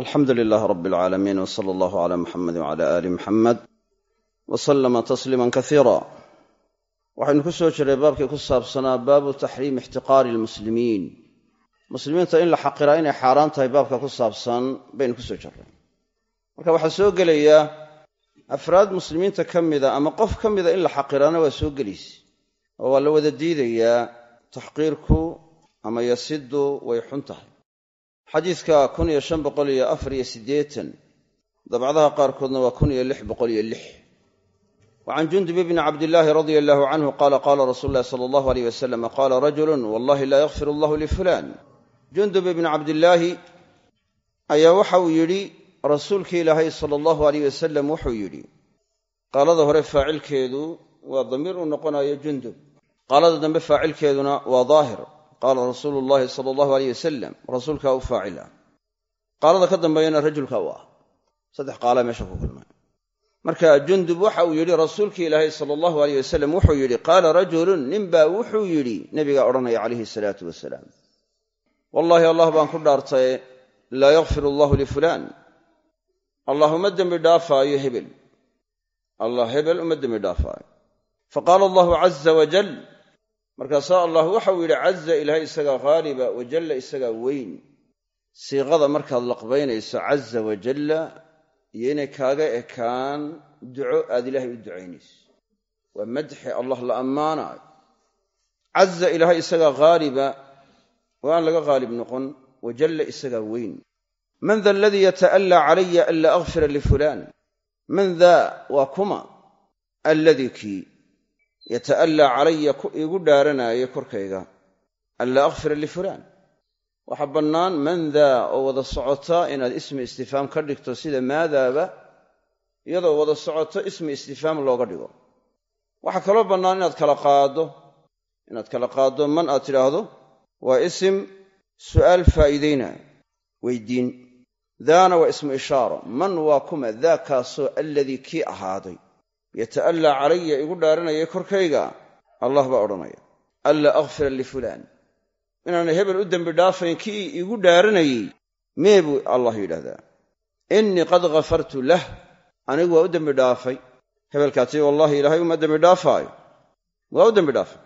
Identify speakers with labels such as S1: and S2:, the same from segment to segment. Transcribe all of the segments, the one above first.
S1: alxamdu lilaah rab alcaalamiin w sala allahu cala muxamedi wcala aali muxamed wa sallama tasliima kasiira waxaynu ku soo jiray baabkii ku saabsanaa baabu taxriimi ixtiqaari almuslimiin. Muslimiinta in la xaqiraa inay xaaraan tahay baabka ku saabsan baynu ku soo jirray marka waxaa soo gelaya afraad muslimiinta ka mida ama qof ka mida in la xaqiraana waa soo gelaysa oo waa la wada diidayaa taxqiirku ama yasiddu way xun tahay xadiidka kun iyo shan boqol iyo afar iyo siddeetan dabcadaha qaarkoodna waa kun iyo lix boqol iyo lix. Wa can jundub bni cabdillaahi radia allahu canhu qaala qaala rasuulu llahi sala allahu aleyh wasalam qaala rajulun wallahi laa yakfir allahu lifulaan jundub ibni cabdillaahi ayaa waxa uu yidhi rasuulkii ilaahay sala allahu aleyh wasalam wuxuu yidhi qaalada hore faacilkeedu waa damiir uu noqonayo jundub qaalada dambe faacilkeeduna waa daahir qaala rasuulu llahi sala allahu aleyh wasalam rasuulkaa u faacila qaalada ka dambeeyana rajulka u ah saddex qaala meesha ku kulmay marka jundub waxa uu yidhi rasuulkii ilaahay sala allahu aleyh wasalam wuxuu yidhi qaala rajulun ninbaa wuxuu yidhi nebigaa odhanaya calayhi salaatu wasalaam wallaahi allah baan ku dhaartay laa yakfir allahu lifulaan allah uma dembi dhaafaayo hebel allah hebel uma dembi dhaafaayo faqaala allahu caza wajal markaasaa allah waxau yidhi caza ilaahay isagaa haaliba wajalla isagaa weyn. Siiqada markaad laqbaynayso caza wajalla iyo inay kaaga ekaan duco aad ilaahay u ducaynayso. Waa madxi allah la ammaanaayo caza ilaahay isagaa haaliba aan laga haalib noqon wajalla isagaa weyn. Man da aladii yata'allaa calaya an laa akfira lifulaan man daa waa kuma alladii yata'allaa calaya iigu dhaaranaayo korkayga. An laa akfira lifulaan waxaa bannaan man daa oo wada socota inaad ismi istifaam ka dhigto sida maadaaba iyadoo wada socoto ismi istifaam looga dhigo. Waxaa kaloo bannaan inaad kala qaaddo. Inaad kala qaaddo man aad tidhaahdo waa isim su'aal faa'iidaynaya weydiin. Daana waa ismu ishaara man waa kuma daakaasoo alladii kii ahaaday yata'allaa calaya igu dhaaranayay korkayga. Allah baa odhanaya anlaa akfira lifulaan inaanay hebel u dembi dhaafayn kii igu dhaaranayey mee buu allah yidhahdaa innii qad ghafartu lah. Anigu waa u dembi dhaafay. Hebelkaasi wallaahi ilaahay uma dembi dhaafaayo. Waa u dembi dhaafay.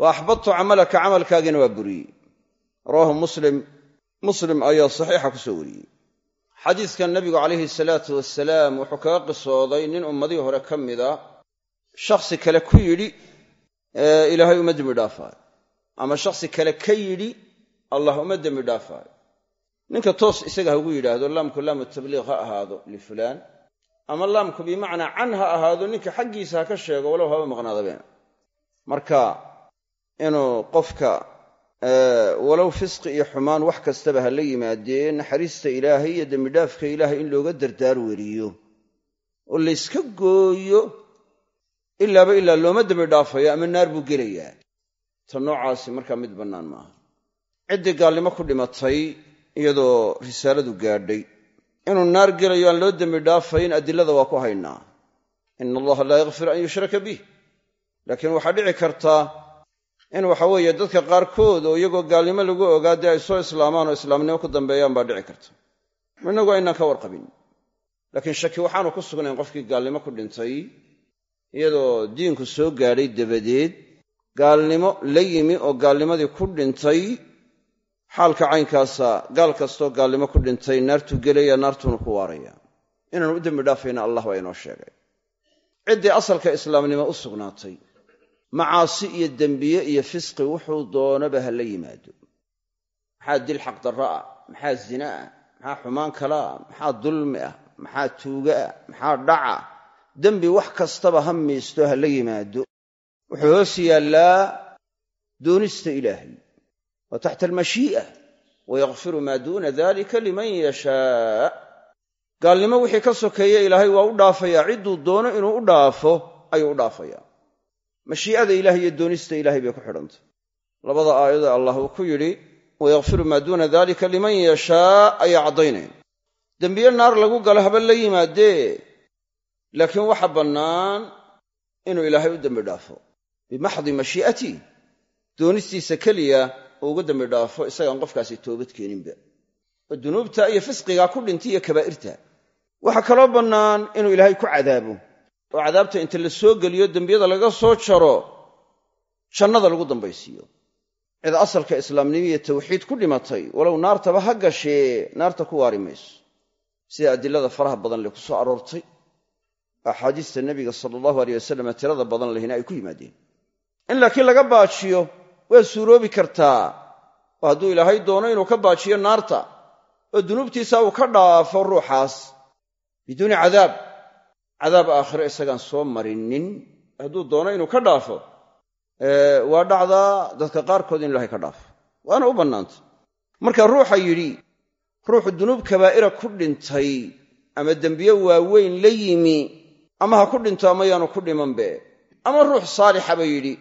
S1: Wa axbadtu camalaka camalkaagiina waa buriyey rawaahu muslim. Muslim ayaa saxiixa ku soo wariyey xadiidkan nebigu calayhi salaatu wasalaam wuxuu kaga qisooday nin ummadihii hore ka mida shakhsi kale ku yidhi ilaahay uma dembi dhaafaayo. Ama shakhsi kale ka yidhi allah uma dembi dhaafaayo. Ninka toos isaga hagu yidhaahdo laamku laamu tabliiq ha ahaado lifulaan ama laamku bimacnaa can ha ahaado ninka xaggiisa ha ka sheego walow haba maqnaadabeen. Marka inuu qofka walow fisqi iyo xumaan wax kastaba ha la yimaadee naxariista ilaahay iyo dembidhaafka ilaahay in looga dardaar weriyo oo layska gooyo ilaaba ilaa looma dembi dhaafayo ama naar buu gelayaa. Ta noocaasi markaa mid bannaan maaha. Ciddii gaalnimo ku dhimatay iyadoo risaaladu gaadhay. Inuu naar gelayo aan loo dembi dhaafayn adilada waa ku haynaa. Ina allaha laa yakfir an yushraka bih laakiin waxaa dhici kartaa in waxa weeye dadka qaarkood oo iyagoo gaalnimo lagu ogaa dee ay soo islaamaan oo islaamnimo ku dambeeyaan baa dhici karta. Inagu aynaan ka warqabin. Laakiin shaki waxaanu ku sugnayn qofkii gaalnimo ku dhintay iyadoo diinku soo gaadhay dabadeed gaalnimo la yimi oo gaalnimadii ku dhintay xaalka caynkaasa gaal kastoo gaalnimo ku dhintay naartuu gelaya naartuuna ku waaraya. Inaanu u dembi dhaafayna allah baa inoo sheegay. Ciddii asalka islaamnimo u sugnaatay macaasi iyo dembiye iyo fisqi wuxuu doonaba ha la yimaado. Maxaa dil xaqdarro ah? Maxaa zina ah? Maxaa xumaan kala ah? Maxaa dulmi ah? Maxaa tuuga ah? Maxaa dhaca dembi wax kastaba ha miisto ha la yimaado. Wuxuu hoos yaallaa doonista ilaahay wa taxta almashii'a wayakfiru maa duuna dalika liman yashaa. Gaalnimo wixii ka sokeeya ilaahay waa u dhaafayaa cidduu doono inuu u dhaafo ayuu u dhaafayaa mashii'ada ilahay iyo doonista ilahay bay ku xidhantay labada aayadoo allah uu ku yidhi wayakfiru maa duuna dalika liman yashaa ayaa caddaynaya dembiye naar lagu galo haba la yimaadee? Laakiin waxa bannaan inuu ilaahay u dembi dhaafo. Bimaxdi mashii'atii doonistiisa keliya uu ugu dembi dhaafo isagaan qofkaasi toobad keeninba. Oo dunuubta iyo fisqigaa ku dhintay iyo kabaa'irta. Waxaa kaloo bannaan inuu ilaahay ku cadaabo oo cadaabta inta la soo geliyo dembiyada laga soo jaro jannada lagu dambaysiiyo. Cid asalka islaamnimo iyo tawxiid ku dhimatay walow naartaba ha gashee naarta ku waari mayso. Sida adilada faraha badan leh ku soo aroortay axaadiista nebiga sala allahu aleyh wasalam tirada badan lehina ay ku yimaadeen. In laakiin laga baajiyo waa suuroobi kartaa. Oo hadduu ilaahay doono inuu ka baajiyo naarta oo dunuubtiisa uu ka dhaafo ruuxaas biduuni cadaab cadaab aakhiro isagaan soo marinin. Hadduu doono inuu ka dhaafo waa dhacdaa dadka qaarkood in ilahay ka dhaafo. Waana u bannaantay marka ruuxa yidhi ruuxu dunuub kabaa'ira ku dhintay ama dembiye waaweyn la yimi ama ha ku dhinto ama yaanu ku dhimanbe ama ruux saalixaba yidhi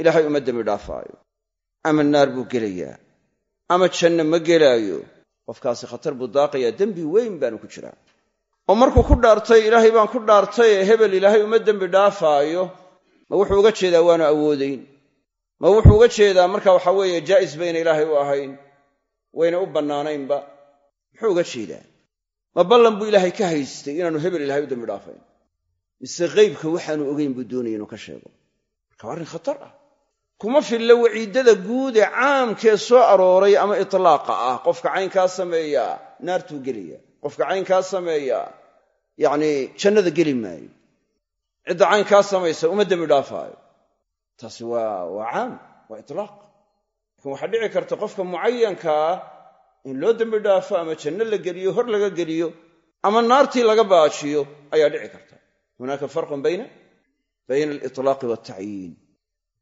S1: ilaahay uma dembi dhaafaayo ama naar buu gelayaa ama janno ma gelaayo. Qofkaasi khatar buu daaqayaa dembi weyn baanu ku jiraa oo markuu ku dhaartay ilaahay baan ku dhaartay hebel ilaahay uma dembi dhaafaayo. Ma wuxuu uga jeedaa waanu awoodayn. Ma wuxuu uga jeedaa marka waxa weeye jaa'is bayna ilaahay u ahayn wayna u bannaanaynba. Muxuu uga jeedaa? Ma ballan buu ilaahay ka haystay inaanu hebel ilahay u dembi dhaafayn? Mise qeybka waxaanu ogeyn buu doonaya inuu ka sheego? Marka arrin khatar ah. Kuma filla waciiddada guud ee caamkee soo arooray ama itlaaqa ah qofka caynkaa sameeyaa naartuu gelaya qofka caynkaa sameeyaa yacnii jannada geli maayo. Cidda caynkaa samaysa uma dembi dhaafaayo. Taasi waa waa caam waa itlaaq. Laakiin waxaa dhici karta qofka mucayankaa in loo dembi dhaafo ama janno la geliyo hor laga geliyo ama naartii laga baajiyo ayaa dhici karta. Hunaaka farqun bayna bayna alitlaaqi waaltacyiin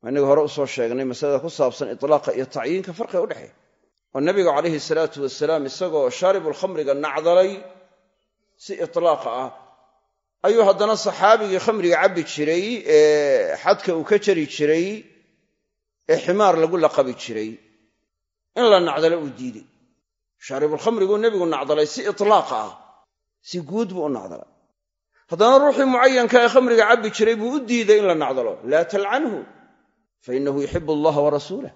S1: waa innaga hore u soo sheegnay masalada ku saabsan itlaaqa iyo tacyiinka farqiga udhexeeya oo nebigu calayhi salaatu wasalaam isagoo shaaribulkhamriga nacdalay si itlaaqa ah. Ayuu haddana saxaabigii khamriga cabbi jiray ee xadka uu ka jari jiray ee ximaar lagu laqabi jiray. In la nacdalo uu diidey. Shaaribulkhamriguu nebigu nacdalay si itlaaqa ah si guud buu u nacdalay. Haddana ruuxii mucayanka ee khamriga cabbi jiray buu u diiday in la nacdalo. Laa talcanhu fa inahu yuxibu allaha wa rasuulah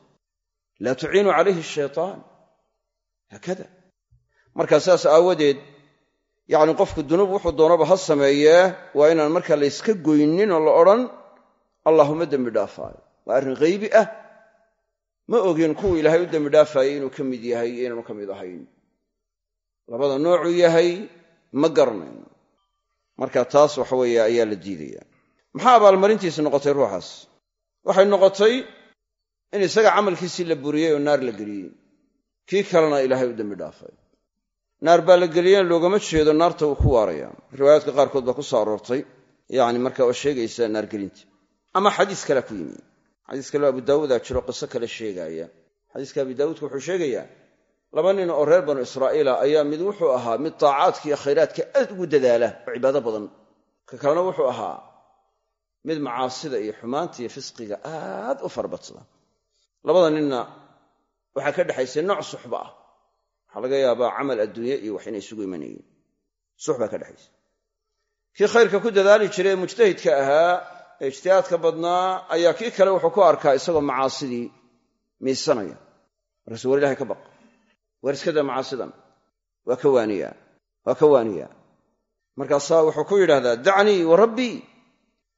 S1: laa tuciinu calayhi ashaytaan haakada. Markaa saas aawadeed yacni qofku dunuub wuxuu doonaba ha sameeyee waa inaan markaa layska goynin oo la odhan allahuma dembi dhaafaayo. Waa arrin haybi ah. Ma ogin kuwuu ilaahay u dembi dhaafaayay inuu ka mid yahay iyo inaanu ka mid ahayn. Labada noocuu yahay ma garanayno marka taas waxa ayaa la diidaya maxaa abaalmarintiisi noqotay ruuxaas? Waxay noqotay in isaga camalkiisii la buriyey oo naar la geliyey. Kii kalena ilaahay u dembi dhaafay. Naar baa la geliyeen loogama jeedo naarta uu ku waaraya. Riwaayaadka qaarkood baa ku soo aroortay. Yani marka oo sheegaysa naargelinta. Ama xadiis kale ku yimi. Xadiis kaleo abu daawuudaa jiro qiso kale sheegaaya. Xadiiska abi daawuudka wuxuu sheegayaa laba nin oo reer banu israa'iila ayaa mid wuxuu ahaa mid taacaadka iyo khayraadka aad ugu dadaala cibaado badan. Ka kalena wuxuu ahaa mid macaasida iyo xumaanta iyo fisqiga aad u farabadsada labada ninna waxaa ka dhexaysay nooc suxba ah. Waxaa laga yaabaa camal adduunye iyo wax inay isugu imanayeen sux baa ka dhexaysa kii khayrka ku dadaali jiray ee mujtahidka ahaa ee ijtihaadka badnaa ayaa kii kale wuxuu ku arkaa isagoo macaasidii miisanaya. Markaasuu war ilahay ka baq war iskada macaasidan waa ka waaniyaa. Waa ka waaniyaa. Markaasaa wuxuu ku yidhahdaa dacnii wa rabbii.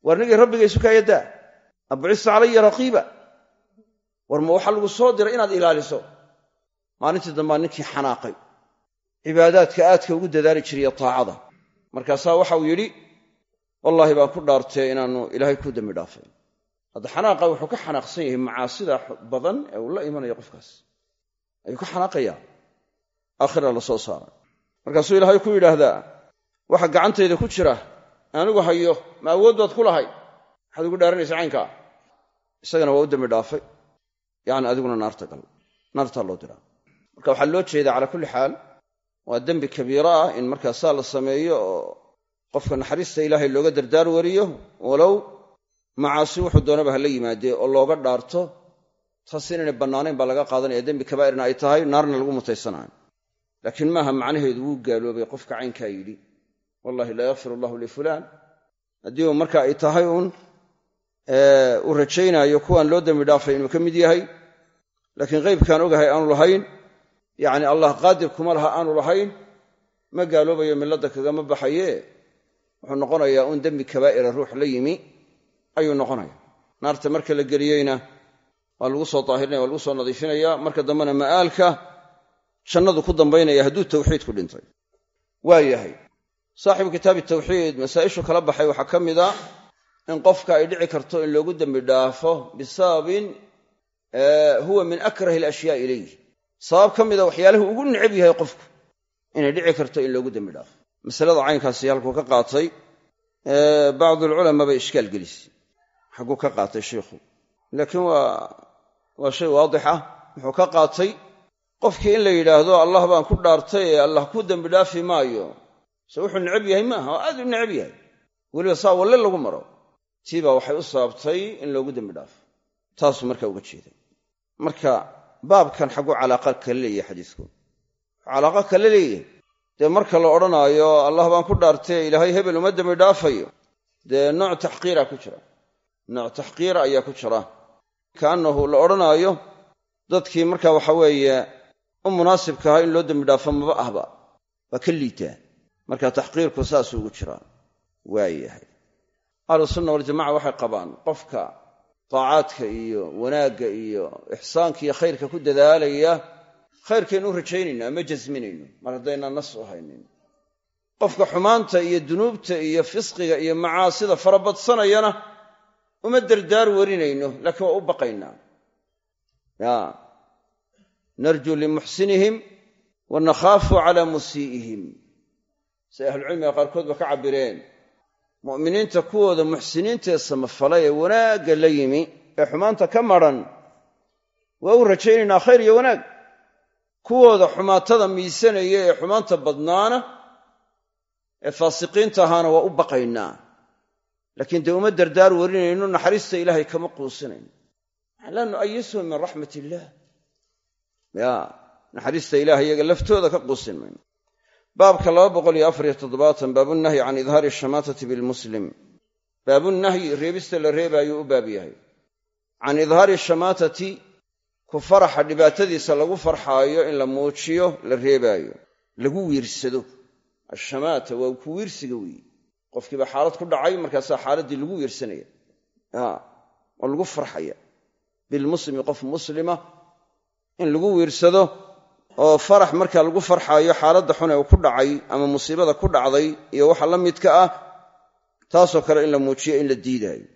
S1: War nigii rabbiga isu kaayadaa abcista calaya raqiiba war ma waxaa lagu soo diray inaad ilaaliso? Maalintii dambaa ninkii xanaaqay. Cibaadaadka aadka ugu dadaali jiriyo taacada. Markaasaa waxauu yidhi wallaahi baan ku dhaartee inaannu ilaahay ku dembi dhaafay. Hadda xanaaqa wuxuu ka xanaaqsan yahay macaasida badan ee uu la imanayo qofkaas. Ayuu ka xanaaqayaa aakhira la soo saaray. Markaasuu ilaahay ku yidhaahdaa waxa gacantayda ku jira anigu hayo ma awood baad ku lahay. Waxaad ugu dhaaranaysa caynkaa isagana waa u dembi dhaafay yacni adiguna naarta gal naartaa loo diraa marka waxaa loo jeedaa calaa kulli xaal waa dembi kabiiro ah in markaa saa la sameeyo oo qofka naxariista ilaahay looga dardaar wariyo walow macaasi wuxuu doonaba ha yimaadee oo looga dhaarto taas inaynay bannaanayn baa laga qaadanaya dembi kabaa'irna ay tahay naarna lagu mutaysanayo laakiin maaha macnaheedu wuu gaaloobay qofka caynkaa yidhi wallahi laa yakfir allahu lifulaan haddii uu marka ay tahay uun uu rajaynaayo kuwaan loo dembi dhaafay inuu ka mid yahay. Laakiin qaybkaan ogahay aanu lahayn yacni allah qaadir kuma laha aanu lahayn ma gaaloobayo milladda kagama baxaye wuxuu noqonayaa un dembi kabaa'ira ruux la yimi ayuu noqonaya naarta marka la geliyeyna waa lagu soo daahirinaya waa lagu soo nadiifinaya marka dambena ma'aalka jannadu ku dambaynaya hadduu tawxiid ku dhintay. Waa yahay saaxibu kitaabi tawxiid masaa'ishu kala baxay waxaa ka mid a in qofka ay dhici karto in loogu dembi dhaafo bisababin huwa min akrahi alashyaa ilayh sabab ka mida waxyaalahu ugu necab yahay qofku inay dhici karto in loogu dembi dhaafo. Masalada caynkaasi halkuu ka qaatay bacdulculamaa bay ishkaal gelisay. Xagguu ka qaatay shiikhu laakiin waa shay waadix ah. Wuxuu ka qaatay qofkii in la yidhaahdo allah baan ku dhaartay ee allah ku dembi dhaafi maayo. Se wuxuu necab yahay maaha oo aad u necab yahay. Weliba saa walle lagu maro tii baa waxay u sababtay in loogu dembi dhaafo taasuu markaa uga jeeday. Marka baabkan xagguu calaaqa kala leeyahay xadiisku. Wuxuu calaaqa kala leeyahay. Dee marka la odhanaayo allah baan ku dhaartay ilaahay hebel uma dembi dhaafayo. Dee nooc taxqiira ku jira. Nooc taxqiira ayaa ku jira. Kaannahu la odhanaayo dadkii marka waxa weeye u munaasibka ahaa in loo dembi dhaafo maba ahba. Waa ka liitaa marka taxqiirku saasuu ugu jiraa waayahay ahlusunna waljamaca waxay qabaan qofka taacaadka iyo wanaagga iyo ixsaanka iyo khayrka ku dadaalaya khayrkaynu u rajaynayna ma jasminayno mar haddaynaan nas u haynin. Qofka xumaanta iyo dunuubta iyo fisqiga iyo macaasida farabadsanayana uma dardaar warinayno laakiin waa u baqaynaa. Ya narjuu limuxsinihim wa nakhaafu calaa musii'ihim siay ahlucilmiga qaarkood ba ka cabbireen mu'miniinta kuwooda muxsiniintaee samafalay ee wanaagga la yimi ee xumaanta ka madran waa u rajaynaynaa khayr iyo wanaag. Kuwooda xumaatada miisanaya ee xumaanta badnaana ee faasiqiinta ahaana waa u baqaynaa. Laakiin dee uma dardaar warinayno naxariista ilaahay kama quusinayno laa nu'ayisuhum min raxmat illaah ya naxariista ilahay iyaga laftooda ka quusin mayno baabka laba boqol iyo afariyo toddobaatan baabunahyi can idhaari shamaatati bilmuslim. Baabunahyi reebista la reebaayuu u baab yahay. Can idhaari shamaatati ku faraxa dhibaatadiisa lagu farxaayo in la muujiyo la reebaayo. Lagu wiirsado. Ashamaata waa ku wiirsiga weeye. Qofkiiba xaalad ku dhacay markaasaa xaaladdii lagu wiirsanaya. Oo lagu farxaya. Bilmuslimi qof muslima in lagu wiirsado oo farax markaa lagu farxaayo xaaladda xun ee ku dhacay ama musiibada ku dhacday iyo waxa la midka ah taasoo kale in la muujiyo in la diidaayo.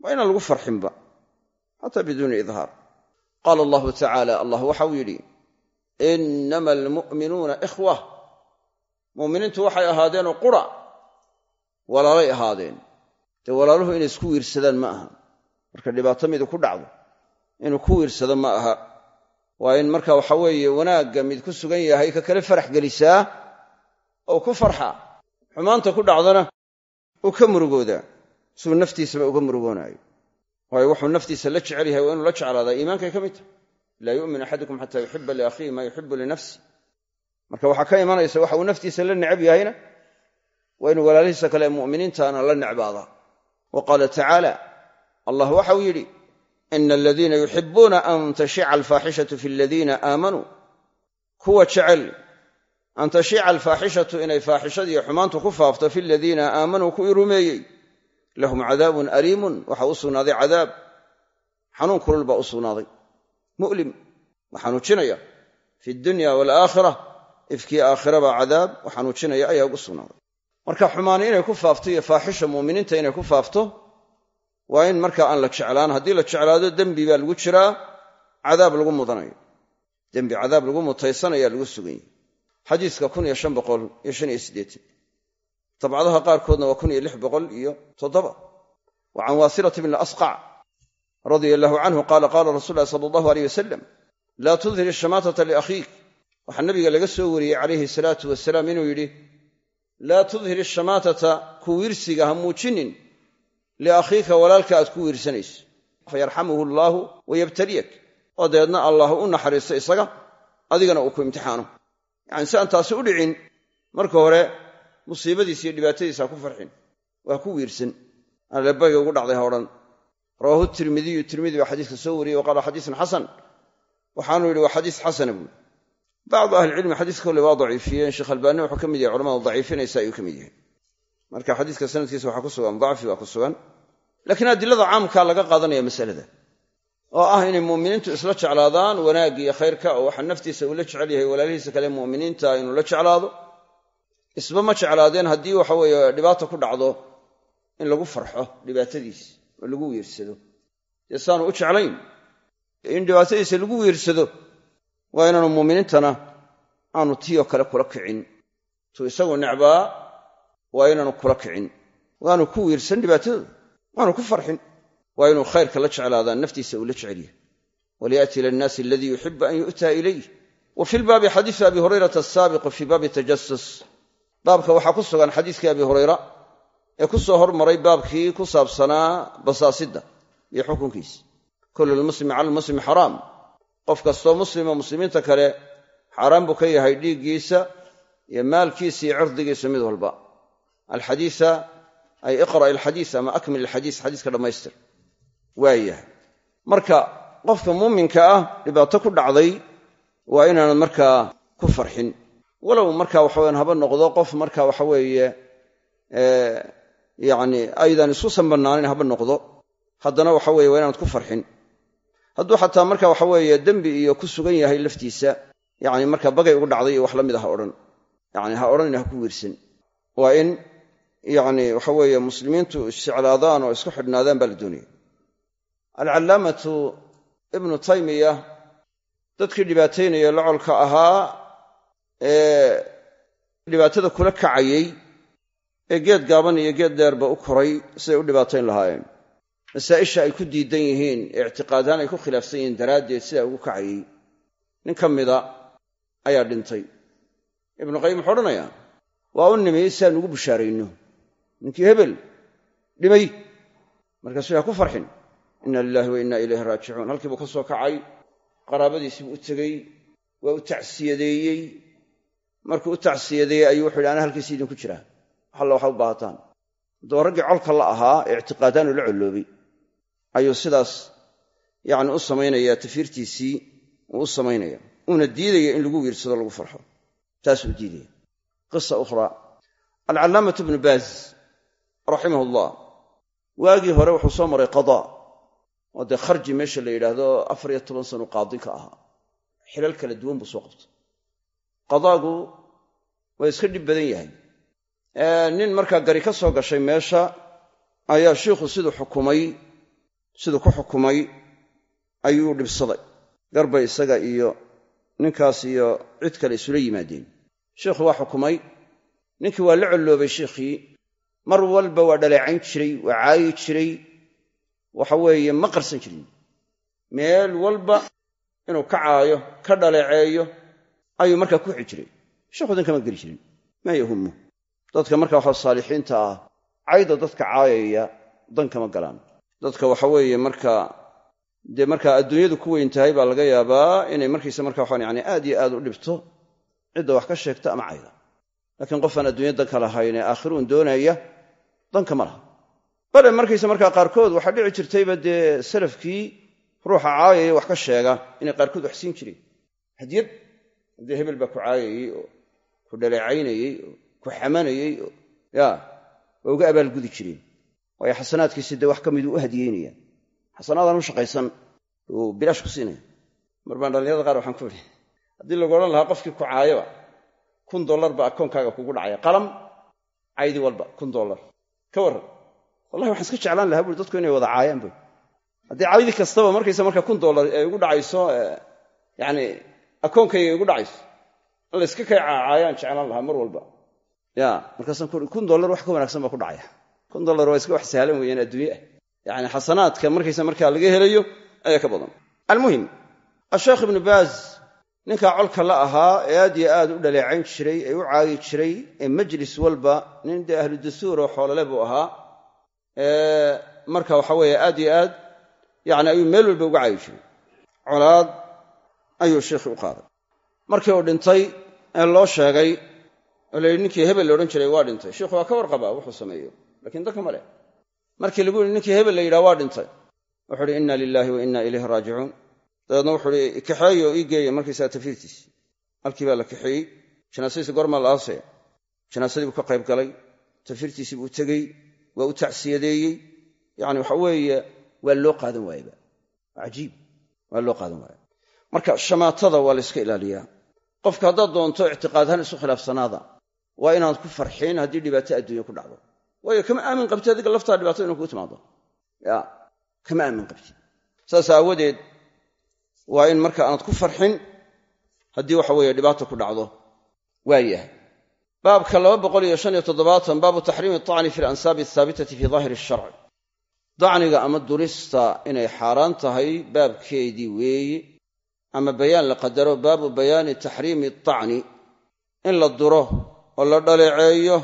S1: Waa inaan lagu farxinba xataa biduuni idhaar. Qaala allahu tacaala allah waxau yidhi innama almu'minuuna ikhwa. Mu'miniintu waxay ahaadeenoo qura walaalay ahaadeen. Dee walaaluhu inay isku wiirsadaan ma aha. Marka dhibaato midu ku dhacdo inuu ku wiirsado ma aha waa in marka waxa weeye wanaagga mid ku sugan yahay ka kale farax gelisaa oo ku farxa. Xumaanta ku dhacdana uu ka murugoodaa siduu naftiisaba uga murugoonaayo waayo wuxuu naftiisa la jecel yahay waa inuu la jeclaadaa iimaankay ka mid tahay laa yu'min axadukum xataa yuxiba liakhiihi maa yuxibu linafsi marka waxaa ka imanaysa waxa uu naftiisa la necab yahayna waa inuu walaalihiisa kale mu'miniintaana la necbaadaa wa qaala tacaala allah waxau yidhi ina aladiina yuxibuuna an tashica alfaaxishatu fi aladiina aamanuu kuwa jecel an tashica alfaaxishatu inay faaxishadiiyo xumaantu ku faafto fi aladiina aamanuu kuwii rumeeyey lahum cadaabun aliimun waxa u sugnaaday cadaab xanuun kulul baa u sugnaaday mu'lim wa xanuujinaya fi dunya waalaakhira ifkii aakhiraba cadaab wa xanuujinaya ayaa ugu sugnaaday marka waa in markaa aan la jeclaan haddii la jeclaado dembi baa lagu jiraa cadaab lagu mudanayo. Dembi cadaab lagu mutaysanayaa lagu sugan yahy xadiiska kun iyo shan boqol iyo shan iyo siddeetan. Dabcadaha qaarkoodna waa kun iyo lix boqol iyo toddoba. Wa can waasilata bni asqac radia allahu canhu qaala qaala rasul ulahi sala allahu aleyh wasalam laa tudhir ishamaatata liakhiik waxaa nabiga laga soo wariyey calayhi salaatu wasalaam inuu yidhi laa tudhir ishamaatata ku ha muujinin liakhiika walaalka aad ku wiirsanayso fayarxamuhu allaahu wayabtaliyak oo dabeedna allah u naxariisto isaga adigana uu ku imtixaano. Yacani si aan taasi u dhicin marka hore musiibadiisa iyo dhibaatadiisa ku farxin waa ku wiirsan allebayga ugu dhacday ha odhan. Rawaahu tirmidiyu tirmidi baa xadiiska soo wariyey wa qaala xadiisun xasan. Waxaanu yidhi waa xadiis xasana buuri bacdu ahlicilmi xadiiska kolle waa daciifiyeen. Sheekh albaani wuxuu ka mid yahay culamada daciifinaysa ayuu ka mid yahay marka xadiiska sanadkiisa waxaa ku sugan dacfi baa ku sugan. Laakiin adilada caamkaa laga qaadanaya masalada oo ah inay mu'miniintu isla jeclaadaan wanaagga iyo khayrka oo waxa naftiisa uu la jecel yahay walaalihiisa kale mu'miniinta inuu la jeclaado. Isba ma jeclaadeen haddii waxa weeye dhibaata ku dhacdo in lagu farxo dhibaatadiis oo lagu wiirsado dee saanu u jeclayn in dhibaatadiisa lagu wiirsado waa inaanu muuminiintana aanu tiyo kale kula kicin. Tuu isagu necbaa waa inaanu kula kicin. Waanu ku wiirsan dhibaatadooda waanu ku farxin. Waa inuu khayrka la jeclaadaa naftiisa uu la jecelyahay waliya'ti ila annaasi aladii yuxibu an yu'taa ilayh wa fi lbaabi xadiisu abi hurayrata asaabiqu fii baabi tajasus baabka waxaa ku sugan xadiiskii abi hurayra ee ku soo hormaray baabkii ku saabsanaa basaasidda iyo xukunkiisa. Kullu lmuslimi cala lmuslimi xaraam. Qof kastoo muslima muslimiinta kale xaaraan buu ka yahay dhiiggiisa iyo maalkiisa iyo cirdigiisa mid walba alxadiisa ay iqra' alxadiis ama akmil alxadiis xadiiska dhammaystir waayahay marka qofka muuminka ah dhibaato ku dhacday waa inaanad markaa ku farxin walow marka waxaweyan haba noqdo qof marka waxa weeye yacni aydan isku sanbanaanin haba noqdo haddana waxa weye waa inaanad ku farxin hadduu xataa marka waxa weeye dembi iyo ku sugan yahay laftiisa yacni marka bagay ugu dhacday iyo wax la mid a ha odhan yacni ha odhanina ha ku wiirsan yacni waxa weeye muslimiintu isjeclaadaan oo isku xidhnaadaan baa la doonaya alcallaamatu ibnu taymiya dadkii dhibaataynaya locolka ahaa ee dhibaatada kula kacayey ee geed gaaban iyo geed dheerba u koray siday u dhibaatayn lahaayeen. Masaa'isha ay ku diidan yihiin ee ictiqaadaan ay ku khilaafsan yihiin daraaddeed sidaa ugu kacayey. Nin ka mida ayaa dhintay. Ibnu qayim wuxuu odhanayaa waa u nimi si aan ugu bushaarayno ninkii hebel dhimay markaasuu ha ku farxin inna lilahi wa inna ilayhi raajicuun halkii buu ka soo kacay qaraabadiisii buu u tegey waa u tacsiyadeeyey markuu u tacsiyadeeyey ayuu wuxu yidhi ana halkiisii idinku jiraa waxalla waxa u baahataan haddaba raggii colka la ahaa ee ictiqaadaanu la colloobay ayuu sidaas yacni u samaynayaa tafiirtiisii uu u samaynaya uuna diidaya in lagu wiirsado lagu farxo taasuu diidaya qisa ukhraa alcallaamatu ibnu baaz raximahu allah waagii hore wuxuu soo maray qadaa oo dee kharji meesha la yidhaahdo afar iyo toban sanu qaadi ka ahaa. Xilal kala duwan buu soo qabtay. Qadaagu waa iska dhib badan yahay. Nin markaa gari ka soo gashay meesha ayaa shiikhu siduu xukumay siduu ku xukumay ayuu dhibsaday. Garbay isaga iyo ninkaas iyo cid kale isula yimaadeen. Shiikhu waa xukumay. Ninkii waa la colloobay shiikhii mar walba waa dhaleecayn jiray waa caayi jiray waxa weeye ma qarsan jirin. Meel walba inuu ka caayo ka dhaleeceeyo ayuu markaa ku xi jiray. Shiikhu dan kama geli jirin maa yahumu dadka marka waxa saalixiinta ah cayda dadka caayaya dan kama galaan. Dadka waxa weeye marka dee markaa adduunyadu ku weyn tahay baa laga yaabaa inay markiisa marka waxaan yani aad iyo aad u dhibto cidda wax ka sheegta ama cayda. Laakiin qofaan adduunya danka lahayn ee aakhiruun doonaya danka ma laha. Bale markaysa markaa qaarkood waxaa dhici jirtayba dee salafkii ruuxa caayaya wax ka sheega inay qaarkood wax siin jireen. Hadiyad haddee hebel baa ku caayayey oo ku dhaleecaynayey oo ku xamanayey oo ya waa uga abaalgudi jireen. Waayo xasanaadkiisi dee wax ka miduu u hadiyeynayaan xasanaadaan u shaqaysan uu bilaash ku siinaya. Mar baan dhallinyarada qaar waxaan ku idhi haddii lagu odhan lahaa qofkii ku caayaba kun dollar ba akoonkaaga kugu dhacaya. Qalam caydi walba kun dollar ka warran wallahi waxaan iska jeclaan lahaa buui dadku inay wada caayaan buy haddii caydi kastaba markaysa marka kun dollar ee igu dhacayso yacni akoonkayga igu dhacayso in la iska kay caayaan jeclaan lahaa mar walba. Ya markaasaan ku kun dollar wax ka wanaagsan baa ku dhacaya. Kun dollar waa iska wax sahlan weeyaan adduunye ah. Yacni xasanaadka markaysa markaa laga helayo ayaa ka badan. Almuhim asheekh ibnu baaz ninkaa colka la ahaa ee aad iyo aad u dhaleecayn jiray ee u caayi jiray ee majlis walba nin dee ahlu dusuur oo xoolole buu ahaa marka waxa weeye aad iyo aad yani ayuu meel walba uga caayi jiray. Colaad ayuu sheikhii u qaaday. Markii uu dhintay ee loo sheegay oo yidhi ninkii hebel la odhan jiray waa dhintay. Sheikhu waa ka warqabaa wuxuu sameeyo lakiin danka ma leh. Markii lagu yihi ninkii hebel la yidhaha waa dhintay. Wuxuu uhi inna lilaahi wa inna ilayhi raajicuun dabeedna wuxuu hi kaxeeyo ii geeya markaysaa tafiirtiisi halkii baa la kaxeeyey janaasadiisi goormaa la aasaya. Janaasadii buu ka qayb galay. Tafirtiisii buu tegey waa u tacsiyadeeyey yani waxa weeye waa loo qaadan waayeba cajiib waa loo qaadan waaya marka shamaatada waa layska ilaaliyaa. Qofka haddaad doonto ictiqaadahaan isu khilaafsanaada waa inaad ku farxin haddii dhibaato adduunya ku dhacdo. Waayo kama aamin qabti adiga laftaa dhibaato inu kuu timaado. Ya kama aamin qabti saas aawadeed waa in marka aanad ku farxin haddii waxa weeye dhibaata ku dhacdo waa yahay. Baabka baabu taxriimi acni fi alansaabi athaabitati fi daahiri sharci. Dacniga ama durista inay xaaraan tahay baabkeedii weeye ama bayaan la qadaro baabu bayaani taxriimi acni in la duro oo la dhaleeceeyo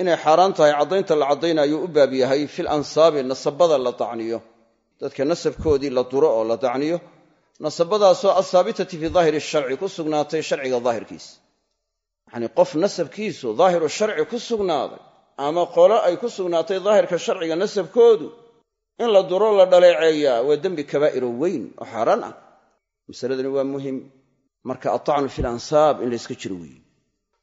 S1: inay xaaraan tahay caddaynta la caddaynaayuu u baab yahay fil ansaabi nasabada la dacniyo. Dadka nasabkoodii la duro oo la dacniyo nasabadaasoo athaabitati fii daahiri sharci ku sugnaatay sharciga daahirkiisa. Yacnii qof nasabkiisu daahiru sharci ku sugnaaday ama qolo ay ku sugnaatay daahirka sharciga nasabkoodu in la duro la dhaleeceeyaa waa dembi kabaa'iro weyn oo xaaraan ah. Masaladani waa muhiim. Marka atacnu fi lansaab in layska jiro weeye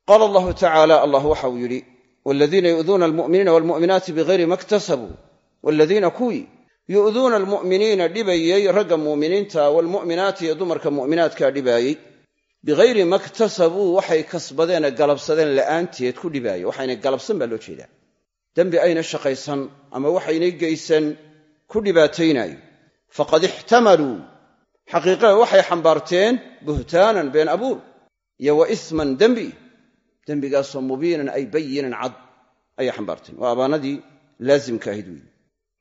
S1: qaala allahu tacaala allah waxau yidhi waladiina yu'duuna almu'miniina waalmu'minaati bigayri ma ktasabuu waladiina kuwii yu'duuna almu'miniina dhibayey ragga mu'miniinta waalmu'minaati iyo dumarka mu'minaadkaa dhibaayey bigayri ma ktasabuu waxay kasbadeene galabsadeen la'aanteed ku dhibaaya waxaynay galabsan baa loo jeedaa. Dembi ayna shaqaysan ama waxaynay geysan ku dhibaataynaayo faqad ixtamaluu. Xaqiiqada waxay xambaarteen buhtaanan been abuur iyo wa isman dembi dembigaasoo mubiinan ay bayinan cad ayay xambaarteen. Waa abaanadii laazimka ahayd weyi